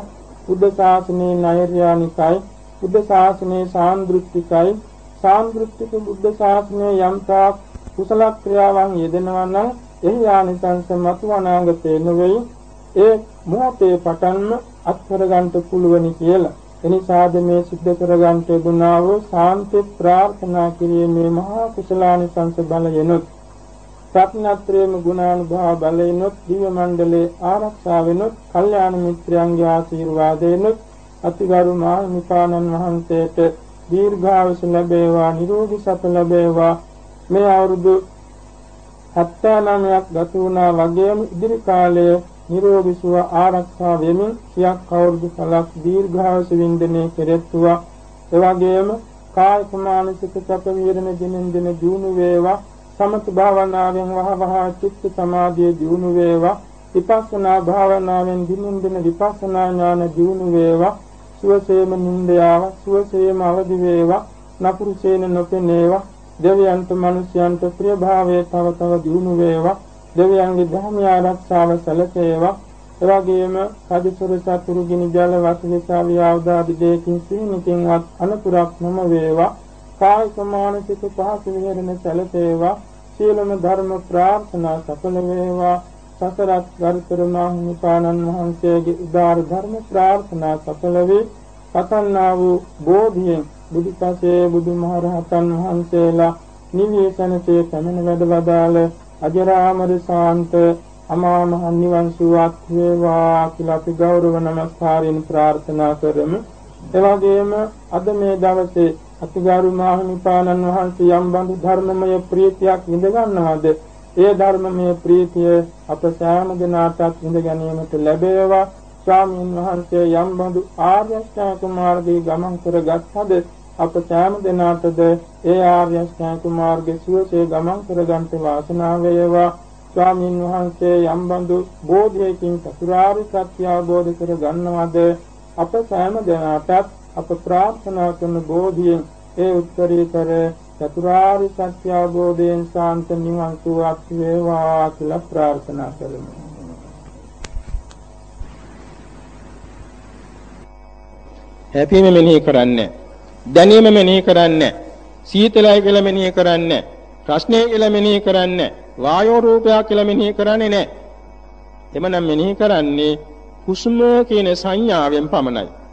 S2: බුද්ධ ශාසනයේ නෛර්යානිකයි බුද්ධ ශාසනයේ සාන්දෘෂ්ටිකයි සාන්දෘෂ්ටික බුද්ධ ශාසනයේ යම්තා කුසල ක්‍රියාවන් යෙදෙනවා නම් එහි ආනිසංස මතු අනාගතේ නෙවෙයි ඒ මොහොතේ පටන්ම අත්කර ගන්නට පුළුවනි කියලා. එනිසාද මේ සිද්ධ කර ගන්නට දුනා වූ සාන්ති ප්‍රාර්ථනා කිරීමේ මහා කුසලානිසංස බලයෙනුත් ප්‍රඥාත්‍රේම ගුණානුභව බලයෙනුත් දිව්‍ය මණ්ඩලේ ආරක්ෂාවෙනුත් කල්යාණ මිත්‍රයන්ගේ ආශිර්වාදයෙනුත් අතිගරු මාහිමිපාණන් වහන්සේට දීර්ඝායුෂ ලැබේවා නිරෝගී සප ලැබේවා. මේ අවුරුදු 79ක් ගත වුණා වගේම ඉදිරි කාලයේ නිරෝගී සුව ආරක්ෂා වෙමින් සියක් අවුරුදු කලක් දීර්ඝායුෂ වින්දනය කෙරෙත්තුවා. එවැගේම කායික මානසික සැප විහරණ දිනෙන් දින ජීුණු වේවා. සමත භාවනාවෙන් වහවහ චිත්ත සමාධිය ජීුණු වේවා. විපස්සනා භාවනාවෙන් දිනෙන් දින විපස්සනා ඥාන ජීුණු වේවා. සුවසේම නින්දයාව සුවසේම අවදි වේවා. නපුරුසේන නොපෙනේවා. දෙවියන්ට මිනිසයන්ට ප්‍රිය භාවයේ තව තව දියුණු වේවා. දෙවියන්ගේ ධර්ම ආරක්ෂාව සැලසේවා. එවැගේම කදිසුර සතුරු ගිනි ජල වස්විසාවිය ආදාදි දෙකින් සීනිකින්වත් අනතුරක් නොම වේවා කායික මානසික පහසු විහෙරණ සැලසේවා. සියලුම ධර්ම ප්‍රාර්ථනා සඵල වේවා. සසරත් ගරුතර මහින්පාණන් වහන්සේගේ උදාර ධර්ම ප්‍රාර්ථනා සඵල වේ. පතන්නා වූ බෝධියෙන් බුදුපසේ බුදුමහරහතන් වහන්සේලා නිවේසනසේ පැමිණ වැඩවදාළ අජරාමර ශාන්ත අමා මහ නිවන් සුවක් වේවා කියලා අපි ගෞරව නමස්කාරයෙන් ප්‍රාර්ථනා කරමු. එවැගේම අද මේ දවසේ අතිගරු මහින්පාණන් වහන්සේ යම් බඳු ධර්මමය ප්‍රීතියක් විඳ ගන්නවද ඒ ධර්මමය ප්‍රීතිය අප සෑම දිනාටත් විඳ ගැනීමට ලැබේවා. ස්වාමීන් වහන්සේ යම් බඳු ආර්ය අෂ්ටාංග මාර්ගයේ ගමන් කරගත්හද අප සෑම දිනාටද ඒ ආර්ය අෂ්ටාංග මාර්ගයේ සුවසේ ගමන් කරගන්ට වාසනාව වේවා. ස්වාමීන් වහන්සේ යම් බඳු බෝධියකින් චතුරාර්ය සත්‍ය අවබෝධ කර ගන්නවද අප සෑම දිනාටත් අප ප්‍රාර්ථනා කරන බෝධියෙන් ඒ උත්තරීතර චතුරාර්ය සත්‍ය අවබෝධයෙන් සාන්ත නිවන් සුවක් වේවා කියලා ප්‍රාර්ථනා කරමු.
S1: හැපීම මෙනෙහි කරන්නේ දැනීම මෙනෙහි කරන්නේ සීතලයි කියලා මෙනෙහි කරන්නේ ප්‍රශ්නය කියලා මෙනෙහි කරන්නේ වායෝ රූපයක් කියලා මෙනෙහි කරන්නේ නැහැ. එමනම් මෙනෙහි කරන්නේ හුස්ම කියන සංඥාවෙන් පමණයි.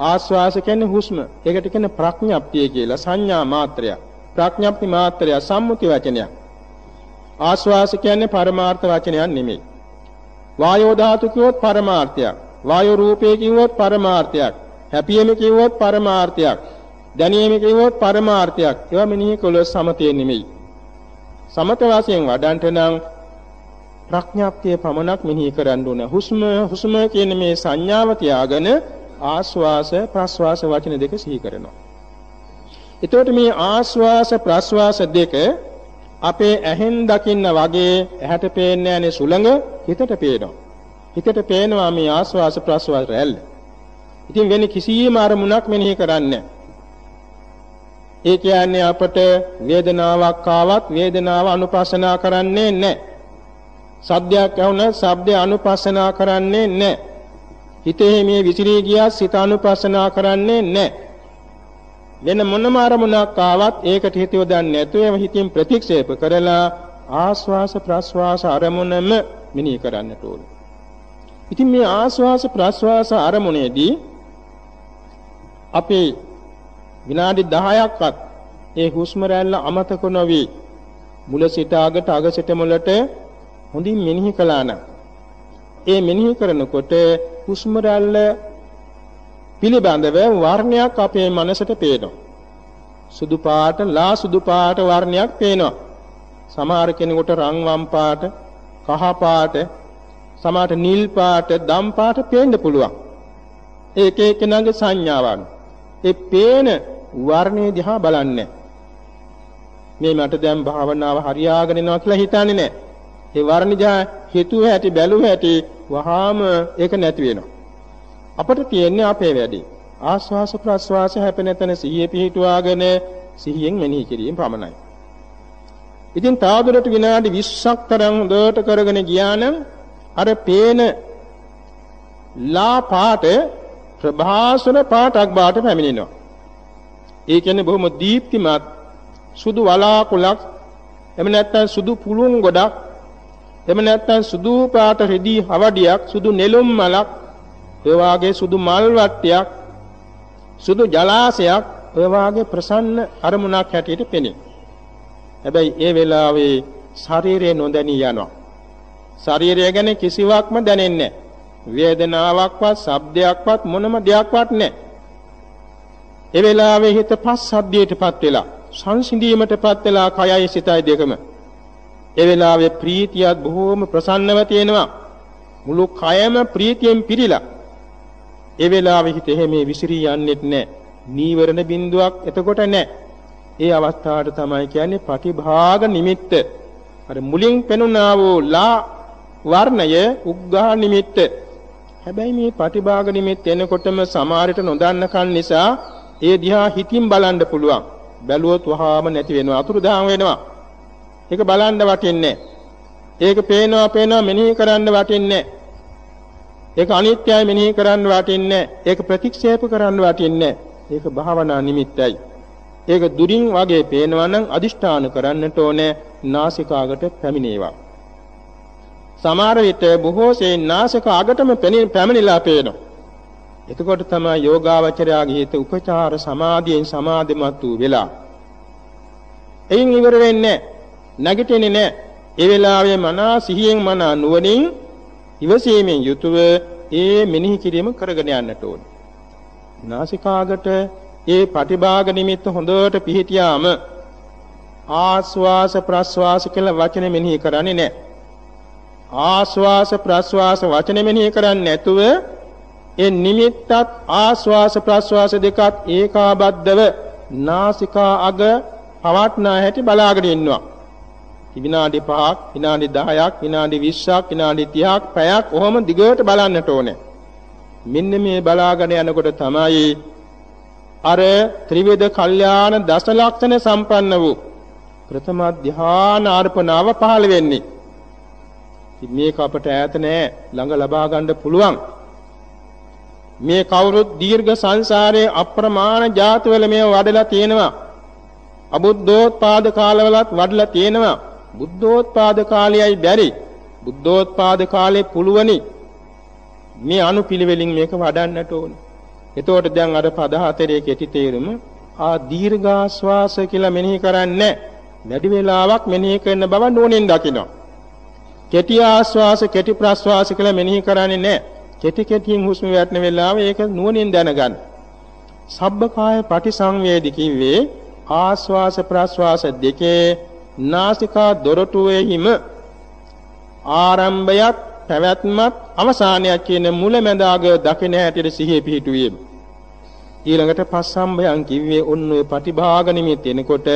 S1: ආස්වාස කියන්නේ හුස්ම. ඒකට කියන්නේ ප්‍රඥප්තිය කියලා සංඥා මාත්‍රයක්. ප්‍රඥප්ති මාත්‍රය සම්මුති වචනයක්. ආස්වාස කියන්නේ පරමාර්ථ වචනයක් නෙමෙයි. වායෝ ධාතු කිව්වොත් පරමාර්ථයක්. වායෝ රූපේ කිව්වොත් පරමාර්ථයක්. හැපියෙම කිව්වොත් පරමාර්ථයක්. දැනීම කිව්වොත් පරමාර්ථයක්. ඒවා මෙනෙහි කළොත් සමතේ නෙමෙයි. සමත වාසියෙන් වඩන්ට නම් ප්‍රඥාප්තිය පමණක් මෙනෙහි කරන්න ඕන. හුස්ම හුස්ම කියන මේ සංඥාව තියාගෙන ආස්වාස ප්‍රස්වාස වචන දෙක සිහි කරනවා. එතකොට මේ ආස්වාස ප්‍රස්වාස දෙක අපේ ඇහෙන් දකින්න වගේ ඇහැට පේන්නේ නැනේ සුළඟ හිතට පේනවා. හිතට පේනවා මේ ආස්වාස ප්‍රස්වාස රැල්ල. ඉතින් වෙන කිසියම් අරමුණක් මෙනෙහි කරන්නේ ඒ කියන්නේ අපට වේදනාවක් ආවත් වේදනාව අනුපස්සනා කරන්නේ නැහැ. සද්දයක් ඇහුණත් සද්දය අනුපස්සනා කරන්නේ නැහැ. හිතේ මේ විසිරී ගියත් සිත අනුපස්සනා කරන්නේ නැහැ. වෙන මොනම අරමුණක් ආවත් ඒකට හිත යොදන්නේ නැතුව හිතින් ප්‍රතික්ෂේප කරලා ආස්වාස ප්‍රස්වාස අරමුණම මෙනෙහි කරන්නට ඕන. ඉතින් මේ ආස්වාස ප්‍රස්වාස අරමුණේදී අපි විනාඩි 10ක්වත් ඒ හුස්ම රැල්ල අමතක නොවි මුල සිට අගට අග සිට මුලට හොඳින් මෙනෙහි කළා නම් ඒ මෙනෙහි කරනකොට හුස්ම රැල්ල පිළිබඳව වර්ණයක් අපේ මනසට පේනවා. සුදු පාට, ලා සුදු පාට වර්ණයක් පේනවා. සමහර කෙනෙකුට රන්වන් පාට, කහ පාට, සමහරට නිල් පාට, දම් පාට පේන්න පුළුවන්. ඒක එක්කෙනාගේ සංඥාවන්. ඒ පේන වර්ණේ දිහා බලන්නේ මේ මට දැන් භාවනාව හරියාගෙන යනවා කියලා හිතන්නේ නැහැ. ඒ වර්ණ දිහා හිතුව හැටි බැලුව හැටි වහාම ඒක නැති වෙනවා. අපට තියෙන්නේ අපේ වැඩේ. ආස්වාස ප්‍රස්වාස හැපෙන තැන සිහිය පිහිටුවාගෙන සිහියෙන් මෙනෙහි කිරීම පමණයි. ඉතින් තවදුරට විනාඩි 20ක් තරම් හොඳට කරගෙන ගියා නම් අර පේන ලා පාට ප්‍රභාසන පාටක් බාට පැමිණෙනවා. ඒ කියන්නේ බොහොම දීප්තිමත් සුදු වලාකුලක් එහෙම නැත්නම් සුදු පුළුන් ගොඩක් එහෙම නැත්නම් සුදු පාට රෙදි හවඩියක් සුදු නෙළුම් මලක් ඒ වාගේ සුදු මල් වට්ටියක් සුදු ජලාශයක් ඒ වාගේ ප්‍රසන්න අරමුණක් හැටියට පෙනේ. හැබැයි ඒ වෙලාවේ ශරීරය නොදැනී යනවා. ශරීරය ගැන කිසිවක්ම දැනෙන්නේ වේදනාවක්වත්, ශබ්දයක්වත් මොනම දෙයක්වත් නැහැ. ඒ වෙලාවේ හිත පස්සද්ධියටපත් වෙලා, සංසිඳීමටපත් වෙලා කයයි සිතයි දෙකම. ඒ වෙලාවේ ප්‍රීතියත් බොහෝම ප්‍රසන්නව තියෙනවා. මුළු කයම ප්‍රීතියෙන් පිරීලා ඒ වෙලාවෙ හිත එහෙම විසිරී යන්නෙත් නැහැ. නීවරණ බිඳුවක් එතකොට නැහැ. ඒ අවස්ථාවට තමයි කියන්නේ පටිභාග නිමිත්ත. අර මුලින් පෙනුනා වූ ලා වර්ණය උග්ඝා නිමිත්ත. හැබැයි මේ පටිභාග නිමිත්ත එනකොටම සමාරිට නොදන්නකන් නිසා ඒ දිහා හිතින් බලන්න පුළුවන්. බැලුවොත් වහාම නැති වෙනවා. අතුරුදහන් වෙනවා. ඒක බලන්න වටින්නේ. ඒක පේනවා පේනවා මෙනෙහි කරන්න වටින්නේ. ඒක අනිත්‍යයි මෙනෙහි කරන්න වටින්නේ. ඒක ප්‍රතික්ෂේප කරන්න වටින්නේ. ඒක භාවනා නිමිත්තයි. ඒක දුරින් වගේ පේනවා නම් අදිෂ්ඨාන කරන්නට ඕනේ නාසිකාගට පැමිණේවා. සමහර විට බොහෝසේ නාසික අගටම පැමිණිලා පේනවා. එතකොට තමයි යෝගාවචරයාගේ හිත උපචාර සමාධියෙන් සමාධිමත් වූ වෙලා. එයින් ඉවර වෙන්නේ නැගිටින්නේ නැහැ. ඒ වෙලාවේ මනා සිහියෙන් මනා නුවණින් ඉවසීමෙන් යුතුව ඒ මෙනෙහි කිරීම කරගෙන යන්නට ඕනේ. නාසිකාගට ඒ පටිභාග නිමිත්ත හොඳට පිහිටියාම ආස්වාස ප්‍රස්වාස කියලා වචන මෙනෙහි කරන්නේ නැහැ. ආස්වාස ප්‍රස්වාස වචන මෙනෙහි කරන්නේ නැතුව ඒ නිමිත්තත් ආස්වාස ප්‍රස්වාස දෙකත් ඒකාබද්ධව නාසිකා අග පවත්නා හැටි බලාගෙන ඉන්නවා. විනාඩි 5ක්, විනාඩි 10ක්, විනාඩි 20ක්, විනාඩි 30ක්, පැයක් ඔහොම දිගට බලන්නට ඕනේ. මෙන්න මේ බලාගෙන යනකොට තමයි අර ත්‍රිවිධ කල්යාණ දස ලක්ෂණ සම්පන්න වූ ප්‍රථම ධ්‍යාන අර්පණාව පහළ වෙන්නේ. මේක අපට ඈත නෑ ළඟ ලබා ගන්න පුළුවන්. මේ කවුරුත් දීර්ඝ සංසාරයේ අප්‍රමාණ ජාතිවල මේ වඩලා තියෙනවා. අබුද්ධෝත්පාද කාලවලත් වඩලා තියෙනවා. බුද්ධෝත්පාද කාලයයි බැරි. බුද්ධෝත්පාද කාලේ පුළුවනි. මේ අනුපිළිවෙලින් මේක වඩන්නට ඕනේ. එතකොට දැන් අර පද හතරේ කෙටි තේරුම ආ දීර්ඝාස්වාස කියලා මෙනෙහි කරන්නේ වැඩි වේලාවක් මෙනෙහි කරන බව නෝනින් දකිනවා. කෙටි ආස්වාස කෙටි ප්‍රස්වාස කියලා මෙනෙහි කරන්නේ නැහැ. කෙටි කෙටියෙන් හුස්ම වැටෙන වෙලාව ඒක නුවණින් දැනගන්න. සබ්බකාය පටිසංවේදී කිව්වේ ආස්වාස ප්‍රස්වාස දෙකේ නාසිකා දොරටුවේහිම ආරම්භයත් පැවැත්මත් අවසානයක් කියන මුලැමැදාග දකින හැටියට සිහිය පිහිටුවේ. ඊළඟට පස්සම්භයන් කිව්වේ ඔන්න ඔය ප්‍රතිභාග නිමිති එනකොට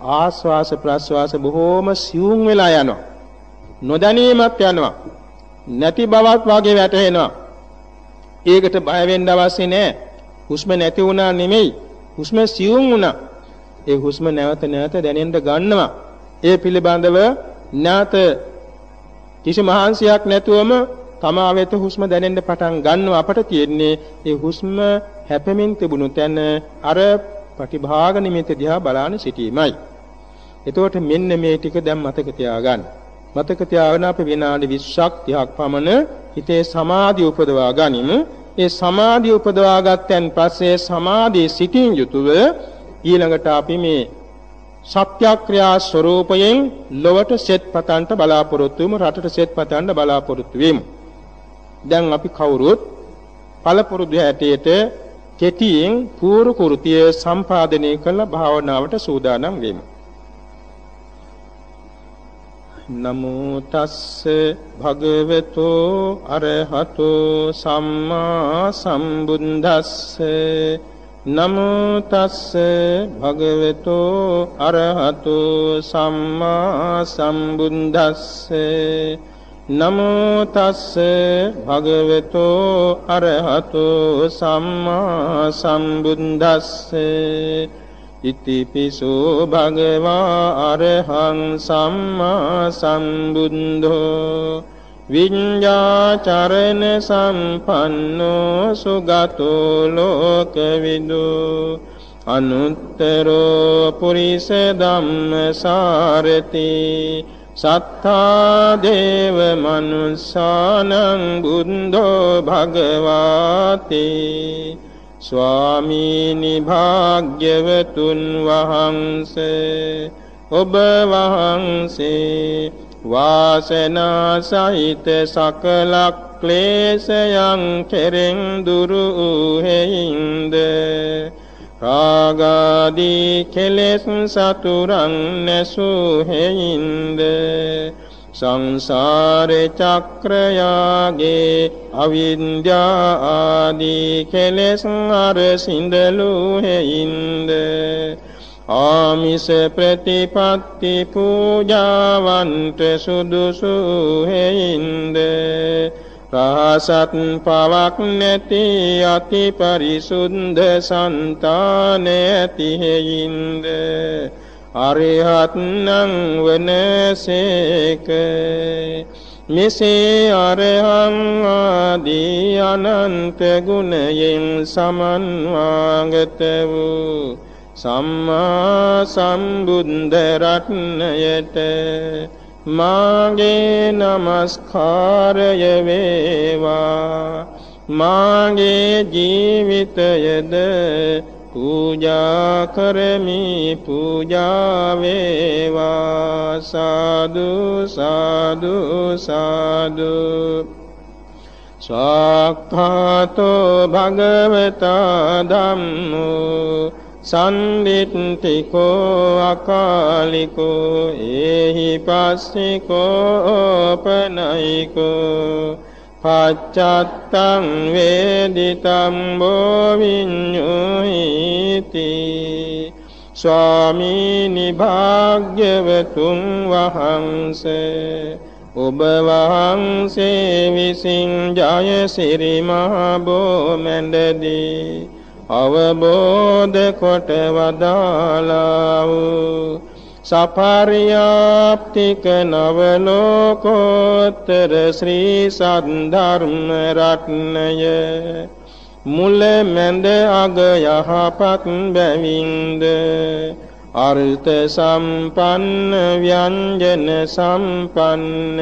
S1: ආස්වාස ප්‍රස්වාස බොහෝම සියුම් වෙලා යනවා. නොදැනීමක් යනවා. නැති බවක් වාගේ වැටහෙනවා. ඒකට බය වෙන්න අවශ්‍ය නැහැ. හුස්ම නැති වුණා නෙමෙයි. හුස්ම සියුම් වුණා. ඒ හුස්ම නැවත නැවත දැනෙන්න ගන්නවා. ඒ පිළිබඳව නැවත කිසි මහන්සියක් නැතුවම තමා වෙත හුස්ම දැනෙන්න පටන් ගන්නවා අපට තියෙන්නේ ඒ හුස්ම හැපෙමින් තිබුණු තැන අර ප්‍රතිභාග නිමිති දිහා බලාන සිටීමයි. එතකොට මෙන්න මේ ටික දැන් මතක තියාගන්න. මතක තියාගෙන අපි විනාඩි 20ක් 30ක් පමණ හිතේ සමාධිය උපදවා ගනිමු. ඒ සමාධිය උපදවා ගත්තන් පස්සේ සමාධියේ සිටින් යුතුව ඊළඟට අපි මේ සත්‍යක්‍රියා ස්වરૂපයෙන් ලොවට සෙත් පතන්ට බලාපොරොත්තු වෙමු රටට සෙත් පතන්න බලාපොරොත්තු වෙමු. දැන් අපි කවුරුත් පළපුරුදු හැටියට කෙටියෙන් පූර්ව කෘතිය සම්පාදනය කළ භාවනාවට සූදානම් වෙමු. නමෝ තස්ස භගවතෝ අරහතෝ සම්මා සම්බුද්දස්ස නමෝ තස්ස භගවතෝ අරහතෝ සම්මා සම්බුද්දස්ස. නමෝ තස්ස භගවතෝ අරහතෝ සම්මා සම්බුද්දස්ස. ඉතිපිසෝ භගවා අරහං සම්මා සම්බුද්ධෝ විඤ්ඤාචරණ සම්පන්නෝ සුගතෝ ලෝකවිදු අනුත්තරෝ පුරිස ධම්මසාරති සත්තා දේව මනුස්සානං බුද්ධෝ භගවාති ස්වාමීනි භාග්‍යවතුන් වහන්සේ ඔබ වහන්සේ වාසනා සහිත සකල ක්ලේශයන් කෙරෙන් දුරු හේින්ද රාගාදී කෙලෙස් සතුරන් නැසූ හේින්ද සංසාර චක්‍රයාගේ අවිද්‍යා ආදී කෙලෙස් අර සිඳලු හේින්ද ආමිස ප්‍රතිපත්ති පූජාවන්ට සුදුසු හේින්ද රහසත් පවක් නැති අති පරිසුද්ධ సంతාන ඇති හේින්ද අරිහත්නං වනසේක මෙසේ අරහං ආදී අනන්ත ගුණයෙන් සමන්වාගත වූ සම්මා සම්බුද්ධ රත්නයට මාගේ নমස්කාරය වේවා. මාගේ ජීවිතයද පූජා කරමි පූජා වේවා. සාදු සාදු සාදු. සාක්ඛාතෝ භගවතා ධම්මෝ සම්දිත්තිකෝ අකාලිකෝ ඒහි පස්සිකෝ පනයිකෝ පච්චත්තං වේදිතම් බෝවිඤ්ඤුහිති ස්වාමීනි භාග්‍යවතුන් වහන්සේ ඔබ වහන්සේ විසින් ජය සිරි මහ බෝමැඬදී අවබෝධ කොට වදාලා වූ සපරියාප්තික නවලෝකෝත්තර ශ්‍රී සද්ධර්ම රත්නය. මුල මැද අග යහපත් බැවින්ද? අර්ථ සම්පන්න ව්‍යංජන සම්පන්න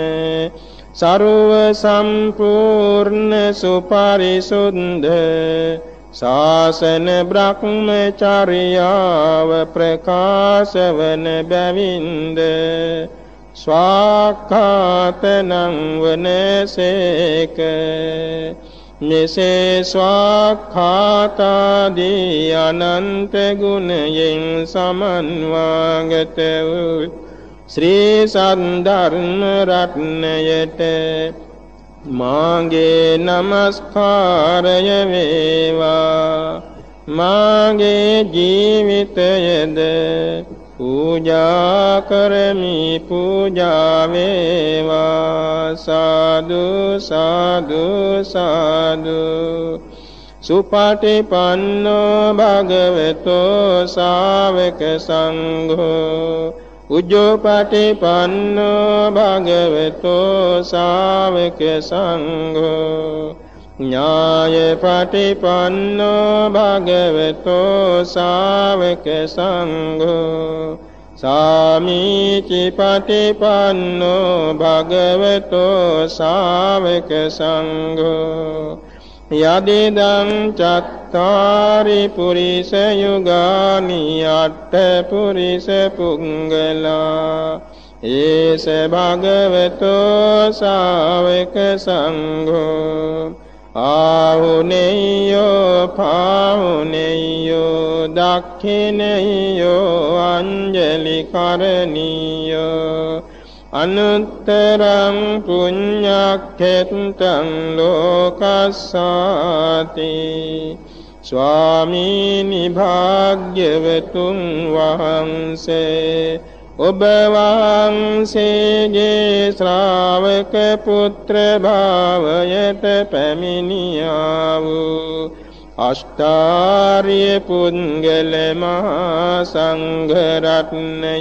S1: සරුව සම්පූර්ණ සුපරිසුද්ධ ශාසන බ්‍රහ්මචර්යාව ප්‍රකාශවන බැවින්ද? ස්වාක්ඛාතනං වනසේක. මෙසේ ස්වාක්ඛාතාදී අනන්ත ගුණයෙන් සමන්වාගත වූ ශ්‍රී සද්ධර්ම රත්නයට මාගේ নমස්කාරය වේවා. මාගේ ජීවිතයද පූජා කරමි පූජා වේවා. සාදු සාදු සාදු. සුපටිපන්නෝ භගවතෝ ශාවක සංඝෝ. උජ්ජෝපටිපන්නෝ භගවතෝ ශාවක සංඝෝ ඥාය පටිපන්නෝ භගවතෝ ශාවක සංඝෝ සාමීචි පටිපන්නෝ භගවතෝ ශාවක සංඝෝ යදිදං චත්තාරි පුරිස යුගානි අට්ඨ පුරිස පුංගලා ඒස භගවතෝ ශාවක සංඝෝ ආහුනේයෝ පාහුනේයෝ දක්ඛිනේයෝ අංජලි කරණීයෝ අනුත්තරං පුඤ්ඤක්ඛෙත්තං ලෝකස්සාති ස්වාමීනි භාග්‍යවතුන් වහන්සේ ඔබ වහන්සේගේ ශ්‍රාවක පුත්‍ර භාවයට පැමිණියා වූ අෂ්ටාර්ය පුද්ගල මහා සංඝ රත්නය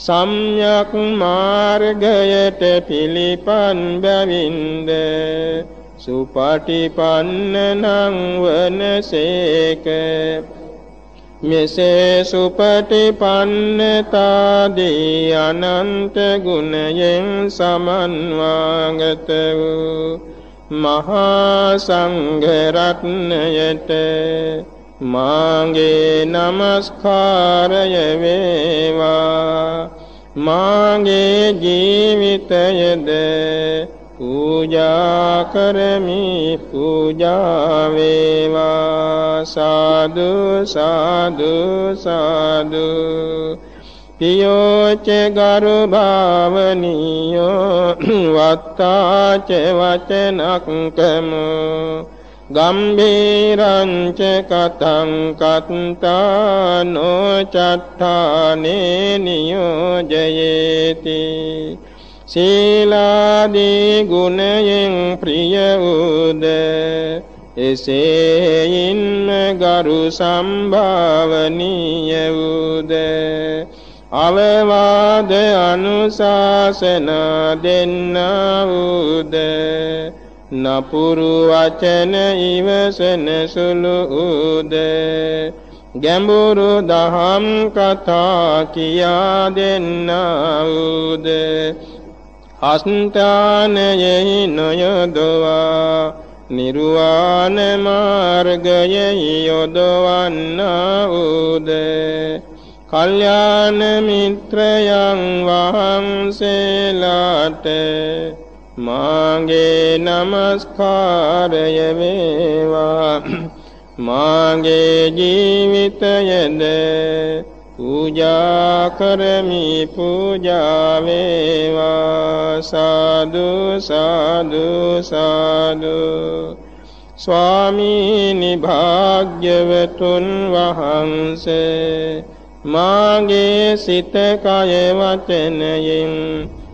S1: සම්්‍යක් මාර්ගයට පිළිපන් බැවින්ද සුපටිපන්න නම් වනසේක මෙසේ සුපටිපන්නතාදී අනන්ත ගුණයෙන් සමන්වාගත වූ මහා සංඝරත්නයට මාගේ නමස්කාරය වේවා මාගේ ජීවිතයද පූජා කරමි පූජා වේවා සාදු සාදු සාදු පියෝච ගරු භාවනියෝ වත්තාච වචනක්කමෝ ගම්භීරංච කතං කත්තානෝ චත්තානේ නියෝජයේති සීලාදී ගුණයෙන් ප්‍රිය උද එසේයින්ම ගරු සම්භාවනීය උද අවවාද අනුශාසනා දෙන්නා උද නපුරු වචන ඉවසන සුළු උද. ගැඹුරු දහම් කතා කියා දෙන්නා උද අස්ථානයෙහි නොයදවා නිර්වාණ මාර්ගයෙහි යොදවන්නා උද කල්යාණ මිත්‍රයන් වහන්සේලාට මාගේ නමස්කාරය වේවා. මාගේ ජීවිතයද පූජා කරමි පූජා වේවා. සාදු සාදු සාදු. ස්වාමීනි භාග්‍යවතුන් වහන්සේ මාගේ සිත කය වචනයෙන්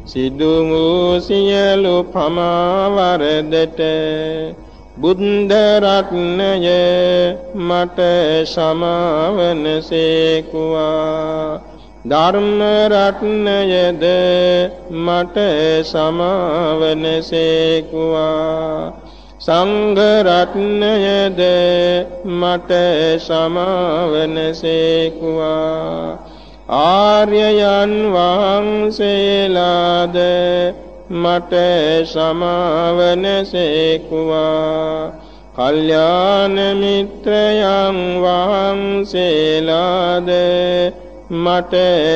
S1: සිදු වූ සියලු පමාවරදට බුද්ධ රත්නය මට සමාවන සේකුවා. ධර්ම රත්නයද මට සමාවන සේකුවා. සංඝ රත්නයද මට සමාවන සේකුවා. ආර්යයන් වහන්සේලාද මට සමාවන සේකුවා. කල්යාණ මිත්‍රයන් වහන්සේලාද මට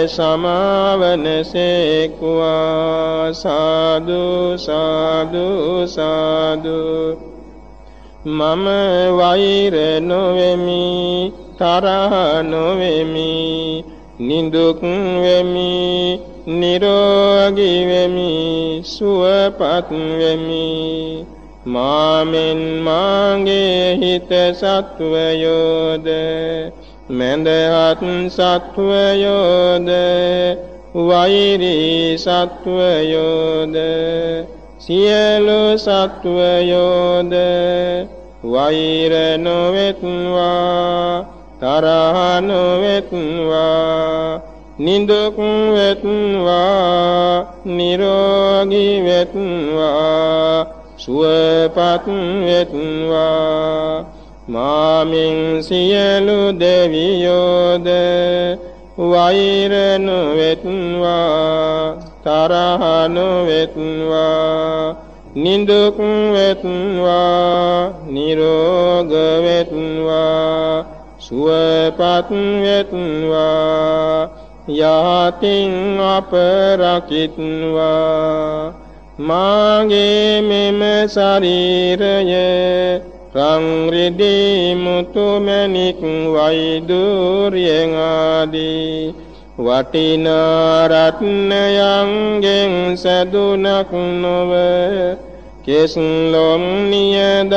S1: සමාවන සේකුවා. සාදු සාදු සාදු. මම වෛර නොවෙමි තරහ නොවෙමි නිදුක් වෙමි නිරෝගී වෙමි සුවපත් වෙමි. මාමෙන් මාගේ හිත සත්වයෝද මන්දහත් සත්වයෝද වෛරී සත්වයෝද සියලු සත්වයෝද වෛර නොවෙත්වා තරහ නොවෙත්වා නිදුක් වෙත්වා නිරෝගී වෙත්වා සුවපත් වෙත්වා මාමින් සියලු දෙවියෝද වෛර නොවෙත්වා තරහ නොවෙත්වා නිදුක් වෙත්වා නිරෝග වෙත්වා සුවපත් වෙත්වා යහතින් අප රකිත්වා. මාගේ මෙම ශරීරය රං රිදී මුතු මැණික් වෛදුර්යං ආදී වටිනා රත්නයන්ගෙන් සැදුනක් නොව කෙස් ලොම් නියදත්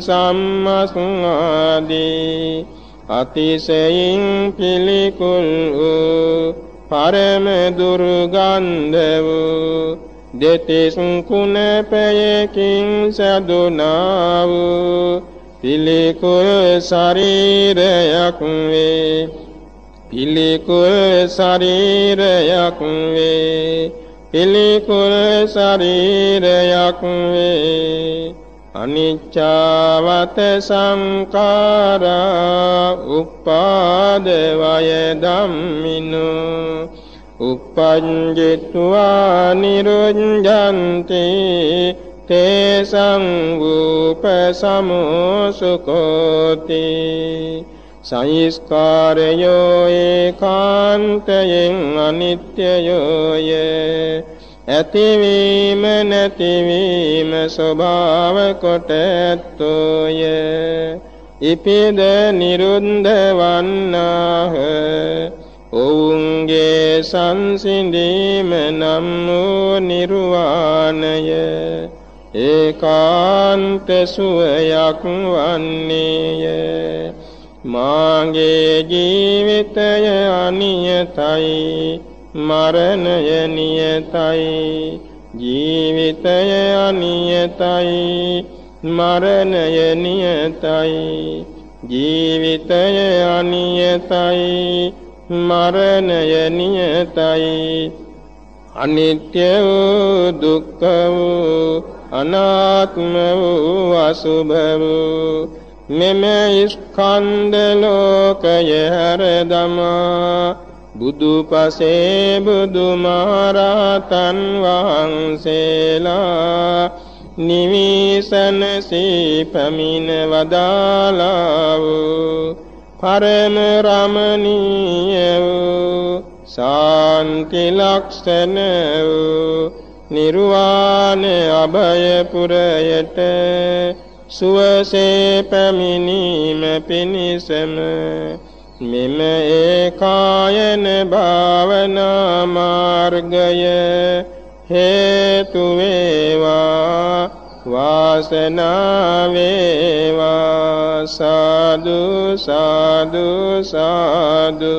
S1: සම්මස් ආදී අතිශයින් පිළිකුල් වූ පරම දුර්ගන්ධ වූ දෙතිස් කුණපයකින් සදුනා වූ පිළිකුල් ශරීරයක් වේ. පිළිකුල් ශරීරයක් වේ. පිළිකුල් ශරීරයක් වේ. අනිච්චවත සංකාරා උපාද වය ධම්මිනු උපංජිත්වා නිරුඤ්ජන්ති තේසං වූප සමෝසුකෝති සංස්කාරයෝ ඒකාන්තයෙන් අනිත්‍යයෝය ඇතිවීම නැතිවීම ස්වභාව කොට ඇත්තෝය. ඉපිද නිරුද්ධ වන්නාහ. ඔවුන්ගේ සංසිඳීම නම් වූ නිර්වාණය. ඒකාන්ත සුවයක් වන්නේය. මාගේ ජීවිතය අනියතයි. මරණය නියතයි ජීවිතය අනියතයි මරණය නියතයි ජීවිතය අනියතයි මරණය නියතයි. අනිත්‍ය වූ දුක්ඛ වූ අනාත්ම වූ අසුභ වූ මෙම ස්කන්ධ ලෝකය හැර දමා බුදු පසේ බුදු මහරහතන් වහන්සේලා නිවිසන සීපමින වදාලා වූ පරම රමණීය වූ ශාන්ති ලක්ෂණ වූ නිර්වාණ අභය පුරයට සුවසේ පැමිණීම පිණිසම මෙම ඒකායන භාවනා මාර්ගය හේතු වේවා වාසනාව වේවා සාදු සාදු සාදු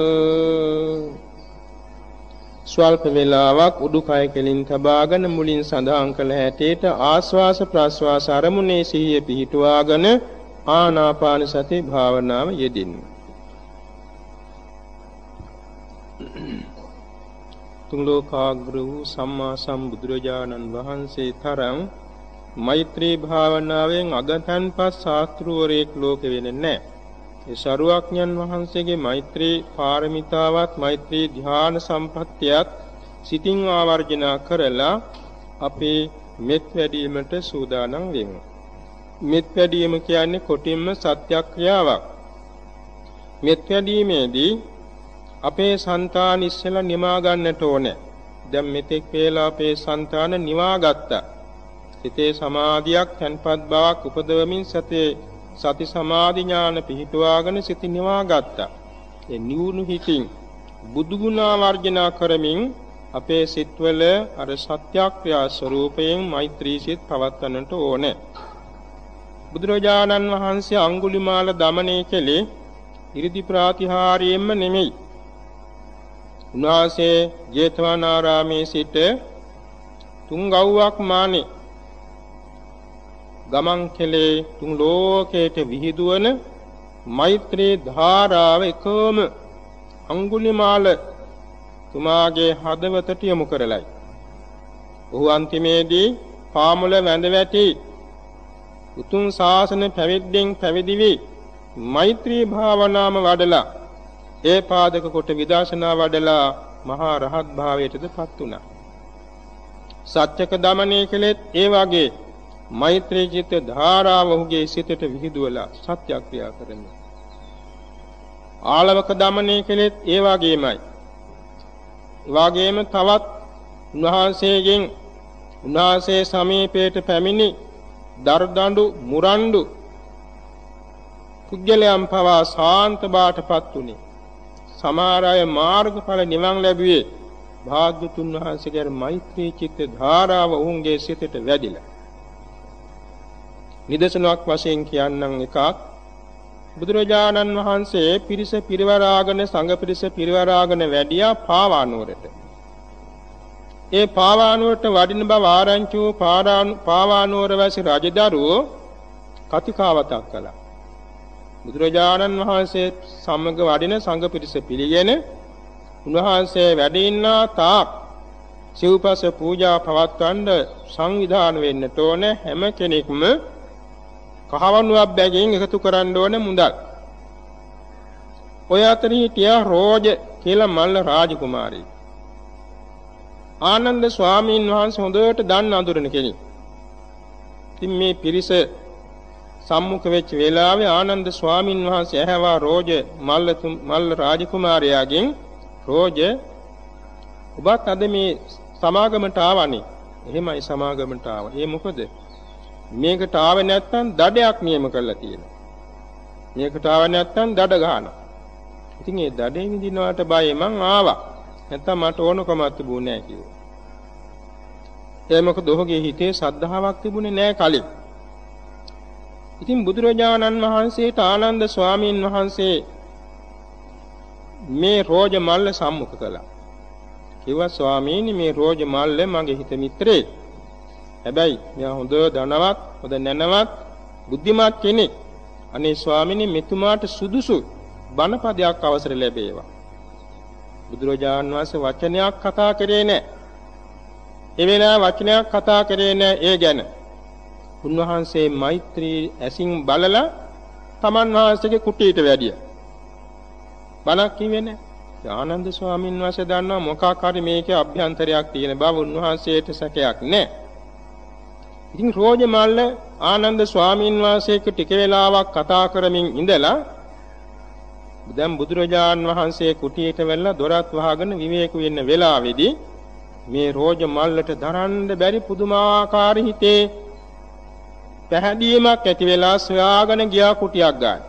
S1: ස්වල්ප වේලාවක් උඩුකය කෙලින් තබාගෙන මුලින් සඳහන් කළ හැටියට ආස්වාස ප්‍රස්වාස අරමුණේ සිහිය පිහිටුවාගෙන ආනාපාන සති භාවනාව යෙදින්න. තුන් ලෝකාග්‍ර වූ සම්මා සම්බුදුරජාණන් වහන්සේ තරම් මෛත්‍රී භාවනාවෙන් අගතන්පත් ශාස්ත්‍රවරයෙක් ලෝකෙ වෙන්නේ නැහැ. ඒ ශරුවක්ඥන් වහන්සේගේ මෛත්‍රී පාරමිතාවත් මෛත්‍රී ධ්‍යාන සම්පත්තියත් සිතින් ආවර්ජනා කරලා අපේ මෙත් වැඩීමට සූදානම් වෙමු. මෙත් වැඩීම කියන්නේ කොටින්ම සත්‍යක්‍රියාවක්. මෙත් වැඩීමේදී අපේ సంతාන ඉස්සෙල්ලා නිමා ගන්නට ඕනේ. දැන් මෙතෙක් වේලා අපේ సంతාන නිවාගත්තා. සිතේ සමාධියක් තන්පත් බවක් උපදවමින් සතේ සති සමාධි ඥාන පිහිටුවාගෙන සිත නිවාගත්තා. ඒ නිවුණු හිතින් බුදු ගුණ වර්ජනා කරමින් අපේ සිත්වල අර සත්‍යක්‍රියා ස්වરૂපයෙන් මෛත්‍රී සිත් පවත්වන්නට ඕනේ. බුදුරජාණන් වහන්සේ අඟුලිමාල දමනයේ කෙලේ 이르දි ප්‍රාතිහාරයෙන්ම නෙමෙයි උන්වහන්සේ ජේතවනාරාමේ සිට තුන් ගව්වක් මානේ ගමන් කෙලේ තුන් ලෝකයට විහිදුවන මෛත්‍රී ධාරාව එකම අඟුලිමාල තුමාගේ හදවතට යොමු කරලයි. ඔහු අන්තිමේදී පාමුල වැඳ වැටි උතුම් ශාසන පැවිද්දෙන් පැවිදි වී මෛත්‍රී භාවනාම වඩලා ඒ පාදක කොට විදර්ශනා වඩලා මහා රහත් භාවයටදපත් වුණා. සත්‍යක දමනය කළෙත් ඒ වගේ මෛත්‍රී චිත්ත ධාරාව ඔහුගේ සිතට විහිදුවලා සත්‍යක්‍රියා කරමින් ආලවක දමනය කළෙත් ඒ වගේමයි. වාගේම තවත් උන්වහන්සේගෙන් උන්වහන්සේ සමීපයට පැමිණි දර්දඬු මුරණ්ඩු පුද්ගලයන් පවා සාන්ත බාටපත් උනේ. සමහර අය මාර්ගඵල නිවන් ලැබුවේ භාග්‍යතුන් වහන්සේගේ මෛත්‍රී චිත්ත ධාරාව ඔවුන්ගේ සිතට වැඩිලා. නිදසුනක් වශයෙන් කියන්නම් එකක් බුදුරජාණන් වහන්සේ පිරිස පිරිවරාගෙන සංඝ පිරිස පිරිවරාගෙන වැඩියා පාවානුවරට. ඒ පාවානුවරට වඩින බව ආරංචි වූ පාවානුවර වැසි රජදරුවෝ කතිකාවතක් කළා. බුදුරජාණන් වහන්සේ සමග වඩින සංඝ පිරිස පිළිගෙන උන්වහන්සේ වැඩ ඉන්නා තාක් සිව්පස පූජා පවත්වන්න සංවිධාන වෙන්නට ඕන හැම කෙනෙක්ම කහවණුවක් බැගින් එකතු කරන්න ඕන මුදල්. ඔය අතරේ හිටියා රෝජ කියලා මල්ල රාජකුමාරී. ආනන්ද ස්වාමීන් වහන්සේ හොඳට දන්න අඳුරන කෙනෙක්. ඉතින් මේ පිරිස සම්මුඛ වෙච්ච වෙලාවේ ආනන්ද ස්වාමීන් වහන්සේ ඇහැවා රෝජ මල්ල මල්ල රාජකුමාරයාගෙන් රෝජ ඔබත් අද මේ සමාගමට ආවනේ. එහෙමයි සමාගමට ආවා. ඒ මොකද? මේකට ආවේ නැත්නම් දඩයක් නියම කරලා තියෙනවා. මේකට ආවේ නැත්නම් දඩ ගහනවා. ඉතින් ඒ දඩේ විඳිනවට බය මං ආවා. නැත්නම් මට ඕනකමක් තිබුණේ නැහැ කිව්වා. ඒ මොකද ඔහුගේ හිතේ සද්ධාාවක් තිබුණේ නැහැ කලින්. ඉතින් බුදුරජාණන් වහන්සේට ආනන්ද ස්වාමීන් වහන්සේ මේ රෝජ මල්ල සම්මුඛ කළා. කිව්වා ස්වාමීනි මේ රෝජ මල්ල මගේ හිත මිත්‍රේ. හැබැයි මෙයා හොඳ ධනවත්, හොඳ නැනවත්, බුද්ධිමත් කෙනෙක්. අනේ ස්වාමීනි මෙතුමාට සුදුසු බණපදයක් අවසර ලැබේවා. බුදුරජාන් වහන්සේ වචනයක් කතා කරේ නැහැ. ඒ වෙලාව වචනයක් කතා කරේ නැහැ ඒ ගැන. උන්වහන්සේ මෛත්‍රී ඇසින් බලලා තමන් වහන්සේගේ කුටියට වැඩියා. බණක් කිව්වේ නැහැ. ආනන්ද ස්වාමීන් වහන්සේ දන්නවා මොකක් හරි මේකේ අභ්‍යන්තරයක් තියෙන බව උන්වහන්සේට සැකයක් නැහැ. ඉතින් රෝජ මල්ල ආනන්ද ස්වාමීන් වහන්සේක ටික වේලාවක් කතා කරමින් ඉඳලා දැන් බුදුරජාන් වහන්සේ කුටියට වෙලා දොරත් වහගෙන විවේක වෙන්න වෙලාවේදී මේ රෝජ මල්ලට දරන්න බැරි පුදුමාකාර හිතේ පැහැදීමක් ඇති වෙලා සොයාගෙන ගියා කුටියක් ගන්න.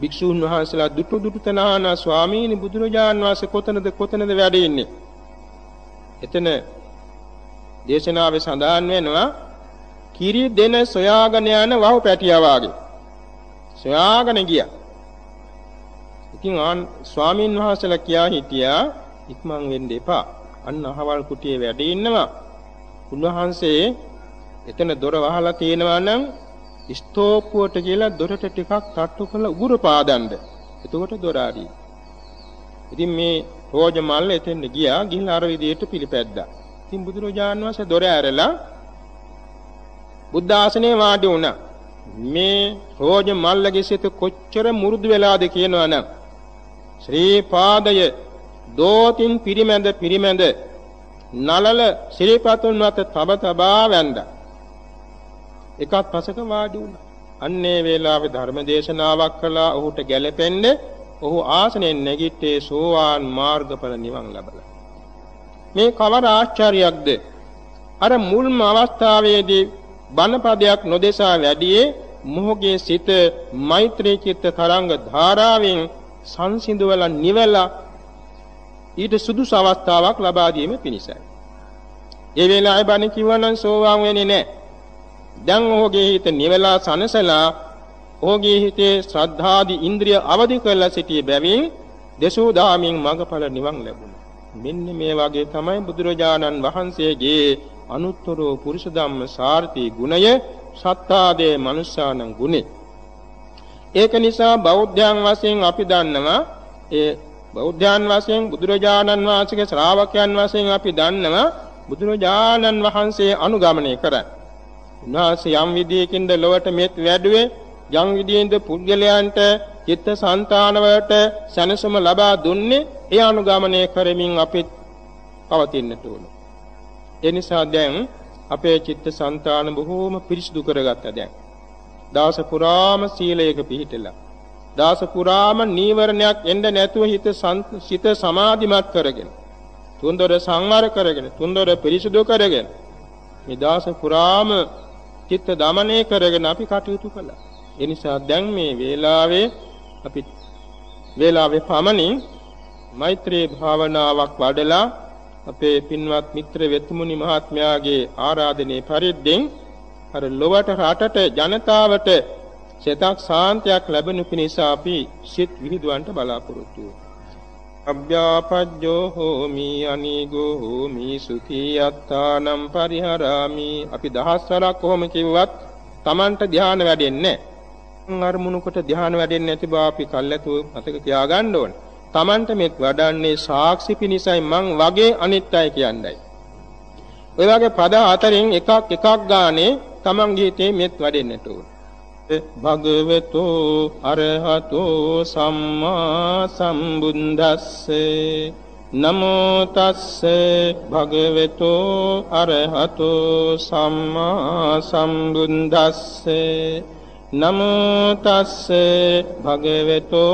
S1: භික්ෂුන් වහන්සේලා දුටු දුටු තනහන ස්වාමීනි බුදුරජාන් වහන්සේ කොතනද කොතනද වැඩ ඉන්නේ? එතන දේශනාවේ සඳහන් වෙනවා කිරි දෙන සොයාගෙන යන වහු පැටියා වාගේ. සොයාගෙන ගියා. ඉතින් ආන් ස්වාමින් වහන්සේලා කියා හිටියා ඉක්මන් වෙන්න එපා. අන්න අහවල් කුටියේ වැඩ ඉන්නවා. උන්වහන්සේ එතන දොර වහලා තියෙනවා නම් ස්තෝප්පුවට කියලා දොරට ටිකක් තට්ටු කරලා උගුර පාදන්න. එතකොට දොර ආදී. ඉතින් මේ රෝජ මල්ල එතෙන්ට ගියා ගිහින් අර විදියට පිළිපැද්දා. ඉතින් බුදුරජාණන් වහන්සේ දොර ඇරලා බුද්ධ ආසනේ වාඩි වුණා. මේ රෝජ මල්ලගේ සිත කොච්චර මුරුදු වෙලාද කියනවනම් ශ්‍රී පාදය දෝතින් පිරිමැද පිරිමැද නලල ශ්‍රීපතුන් මත තබ තබා වැන්දා. එකත් පසක වාඩි වුණා. අන්නේ වේලාවේ ධර්ම දේශනාවක් කළා ඔහුට ගැළපෙන්නේ ඔහු ආසනෙන් නැගිට්ටේ සෝවාන් මාර්ගඵල නිවන් ලබලා. මේ කවර ආශ්චර්යයක්ද? අර මුල්ම අවස්ථාවේදී බණපදයක් නොදෙසා වැඩියේ මොහුගේ සිත මෛත්‍රී චිත්ත තරංග ධාරාවෙන් සංසිඳවලා නිවලා ඊට සුදුසු අවස්ථාවක් ලබා දීම පිණිසයි. ඒ වෙලාවේ බණ කිව්වනම් සෝවාන් වෙන්නේ නැහැ. දැන් ඔහුගේ හිත නිවලා සනසලා ඔහුගේ හිතේ ශ්‍රද්ධාදී ඉන්ද්‍රිය අවදි කරලා සිටියේ බැවින් දසෝ දාමින් මඟඵල නිවන් ලැබුණා. මෙන්න මේ වගේ තමයි බුදුරජාණන් වහන්සේගේ අනුත්තර පුරුෂ ධම්ම සාර්ථී ගුණය සත්තාදේ මනුෂ්‍යානං ගුණේ. ඒක නිසා බෞද්ධයන් වශයෙන් අපි දන්නවා ඒ බෞද්ධයන් වශයෙන් බුදුරජාණන් වහන්සේගේ ශ්‍රාවකයන් වශයෙන් අපි දන්නවා බුදුරජාණන් වහන්සේ අනුගමනය කරන්නේ. උන්වහන්සේ යම් විදියකින්ද ලොවට මෙත් වැඩුවේ යම් විදියෙන්ද පුද්ගලයන්ට චිත්ත සංතානවලට සැනසුම ලබා දුන්නේ ඒ අනුගමනය කරමින් අපි පවතින්නට ඕන. ඒ නිසා දැන් අපේ චිත්ත සංතාන බොහෝම පිරිසිදු කරගත්තා දැන්. දාස පුරාම සීලයක පිහිටලා. දාස පුරාම නීවරණයක් එන්න නැතුව හිත සිත සමාධිමත් කරගෙන. තුන්දොර සංවර කරගෙන තුන්දොර පිරිසිදු කරගෙන මේ දාස පුරාම චිත්ත දමනය කරගෙන අපි කටයුතු කළා. ඒ නිසා දැන් මේ වේලාවේ අපි වේලාවේ පමණින් මෛත්‍රී භාවනාවක් වඩලා අපේ පින්වත් මිත්‍ර වෙතුමුනි මහත්මයාගේ ආරාධනයේ පරිද්දෙන් අර ලොවට රටට ජනතාවට සිතක් සාන්තියක් ලැබෙනු පිණිස අපි සිත් විහිදුවන්ට බලාපොරොත්තු වෙමු. අභ්‍යාපජ්ජෝ හෝමි අනීගෝ හෝමි සුඛී යත්තානම් පරිහරාමි අපි දහස්වරක් කොහොම කිව්වත් Tamanට ධානය වැඩෙන්නේ නැහැ. අරමුණු කොට ධානය වැඩෙන්නේ නැති බව අපි කල්ැතුව මතක තියාගන්න ඕනේ. Tamanට මෙත් වඩන්නේ සාක්ෂි පිණිසයි මං වගේ අනිත් අය කියන්නයි. ඔය වගේ පද අතරින් එකක් එකක් ගානේ Tamanගේ හිතේ මෙත් වඩෙන්නට ඕන. භගවතු අරහතෝ සම්මා සම්බුද්දස්සේ. නමෝ තස්සේ භගවතු අරහතෝ සම්මා සම්බුද්දස්සේ. නමෝ තස්සේ භගවතු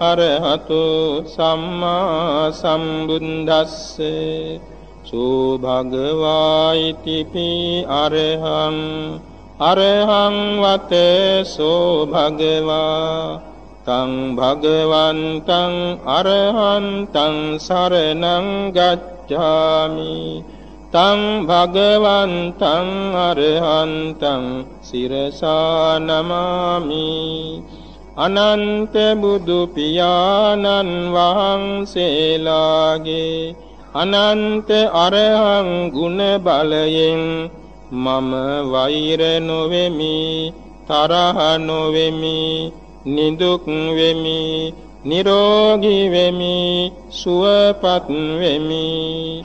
S1: අරහතෝ සම්මා සම්බුද්දස්සේ. සෝ භගවායිතිපි අරහං අරහං වතසෝ භගවා තං භගවන්තං අරහන්තං සරණං ගච්ඡාමි තං භගවන්තං අරහන්තං සිරසා නමාමි අනන්ත බුදු පියාණන් වහන්සේලාගේ අනන්ත අරහං ගුණ බලයෙන් මම වෛර නොවෙමි තරහ නොවෙමි නිදුක් වෙමි නිරෝගී වෙමි සුවපත් වෙමි.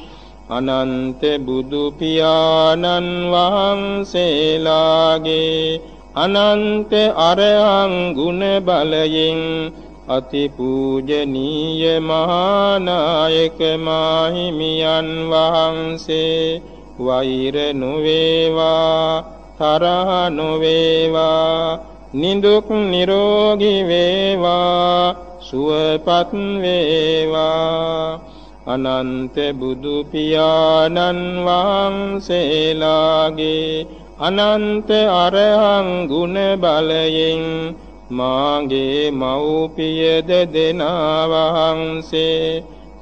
S1: අනන්ත බුදු පියාණන් වහන්සේලාගේ අනන්ත අරහං ගුණ බලයෙන් අති පූජනීය මහානායක මාහිමියන් වහන්සේ වෛර නොවේවා තරහ නොවේවා නිදුක් නිරෝගී වේවා සුවපත් වේවා. අනන්ත බුදු පියාණන් වහන්සේලාගේ අනන්ත අරහං ගුණ බලයෙන් මාගේ මව්පිය දෙදෙනා වහන්සේ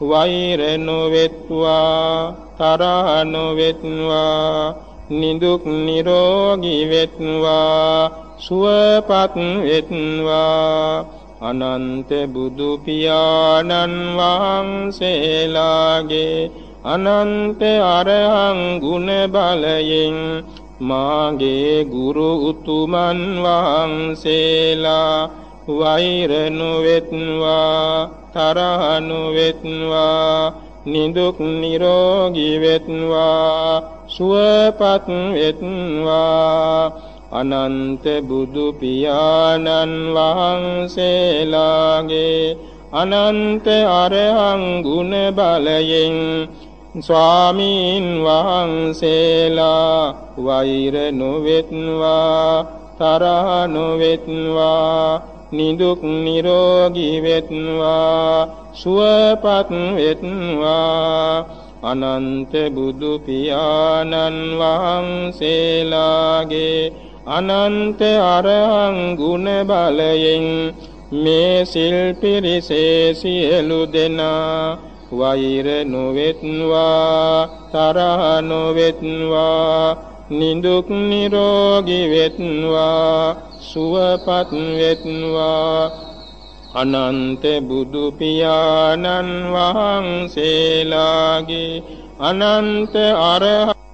S1: වෛර නොවෙත්වා තරහ නොවෙත්වා නිදුක් නිරෝගී වෙත්වා සුවපත් වෙත්වා. අනන්ත බුදු පියාණන් වහන්සේලාගේ අනන්ත අරහං ගුණ බලයෙන් මාගේ ගුරු උතුමන් වහන්සේලා වෛර නොවෙත්වා තරහ නොවෙත්වා නිදුක් නිරෝගී වෙත්වා සුවපත් වෙත්වා අනන්ත බුදු පියාණන් වහන්සේලාගේ අනන්ත අරහං ගුණ බලයෙන් ස්වාමීන් වහන්සේලා වෛර නොවෙත්වා තරහ නොවෙත්වා නිදුක් නිරෝගී වෙත්වා සුවපත් වෙත්වා. අනන්ත බුදු පියාණන් වහන්සේලාගේ අනන්ත අරහං ගුණ බලයෙන් මේ සිල් පිරිසේ සියලු දෙනා වෛර නොවෙත්වා තරහ නොවෙත්වා. නිදුක් නිරෝගී වෙත්වා සුවපත් වෙත්වා. අනන්ත බුදු පියාණන් වහන්සේලාගේ අනන්ත අරහ